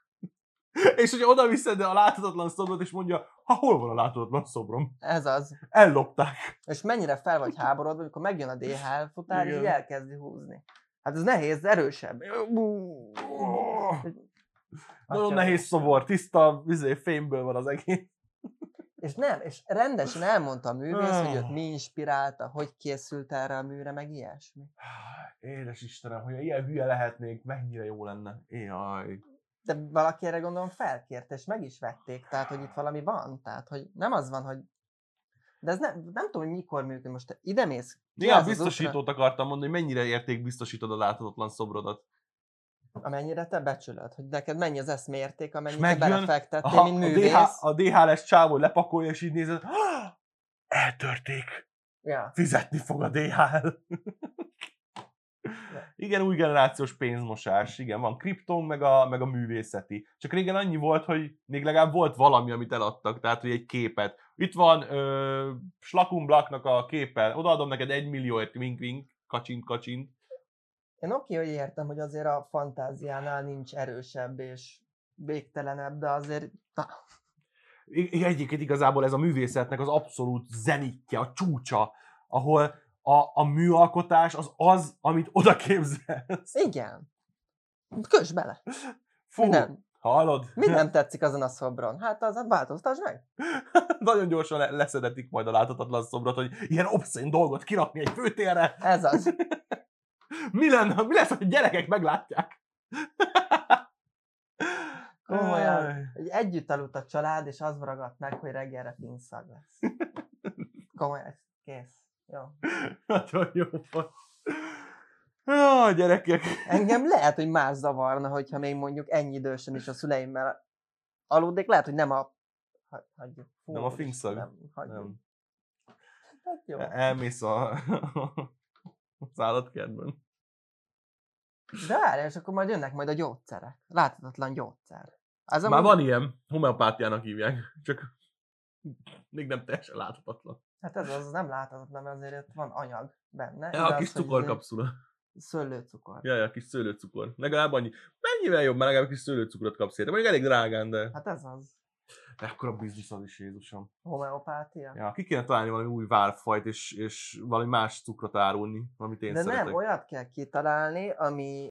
És hogyha oda viszed a láthatatlan szobrot, és mondja, ha hol van a láthatatlan szobrom? Ez az. Ellopták. És mennyire fel vagy háborodva, amikor megjön a DHL futár, és elkezdi húzni. Hát ez nehéz, erősebb. Nagyon nehéz szobor, tiszta izé, fémből van az egész. És nem, és rendesen elmondta a művész, hogy őt Ah. mi inspirálta, hogy készült erre a műre, meg ilyesmi. Édes Istenem, hogy ilyen hülye lehetnénk, mennyire jó lenne. Jaj. De valaki erre gondolom felkért, és meg is vették, tehát hogy itt valami van, tehát hogy nem az van, hogy de ez nem, nem tudom, hogy mikor működik. Most ide mész, útra, biztosítót akartam mondani, hogy mennyire érték biztosítod a láthatatlan szobrodat. Amennyire te becsülöd, hogy neked mennyi az eszmérték, amennyit te belefektettél, A, mint a, művész. DH, a DHL-es csávó lepakolja, és így nézed, "Ah, eltörték, Ja. fizetni fog a DHL. igen, új generációs pénzmosás, igen, van kripton, meg a, meg a művészeti. Csak régen annyi volt, hogy még legalább volt valami, amit eladtak, tehát hogy egy képet. Itt van ö, Slakum Blacknak a képe, odaadom neked egy millióért, wink wink, kacsint kacsint. Én oké, hogy értem, hogy azért a fantáziánál nincs erősebb és végtelenebb, de azért na, Egyébként igazából ez a művészetnek az abszolút zenitje, a csúcsa, ahol a, a műalkotás az az, amit oda képzelsz. igen. Kös bele. Fú, Minden, hallod? mi nem tetszik azon a szobron? Hát az, változtasd meg. Nagyon gyorsan le- leszedetik majd a láthatatlan szobrot, hogy ilyen obszén dolgot kirakni egy főtérre. Ez az. Mi, lenne, mi lesz, hogy gyerekek meglátják? Komolyan. Hogy együtt aludt a család, és az ragadt meg, hogy reggelre finszag lesz. Komolyan, kész. Jó. Nagyon jó volt. Jó, gyerekek. Engem lehet, hogy más zavarna, hogyha még mondjuk ennyi idősen is a szüleimmel aludnék, lehet, hogy nem a... Ha, hagyjuk. Fú, Nem a finkszag. Nem, hagyjuk. Nem. Hát jó. Elmész a, az állatkertben. De várj, és akkor majd jönnek majd a gyógyszerek. Láthatatlan gyógyszer. Az Már van ilyen, homeopátiának hívják, csak még nem teljesen láthatatlan. Hát ez az nem láthatatlan, mert azért ott van anyag benne. Ja, a kis hogy cukorkapszula. Szőlőcukor. Ja, ja, a kis szőlőcukor. Legalább annyi. Mennyivel jobb, mert legalább kis szőlőcukrot kapsz érte. Mondjuk elég drágán, de Hát ez az. Ekkora biznisz az is, Jézusom. Homeopátia. Ja, ki kéne találni valami új várfajt, és, és valami más cukrot árulni, amit én De szeretek. nem, olyat kell kitalálni, ami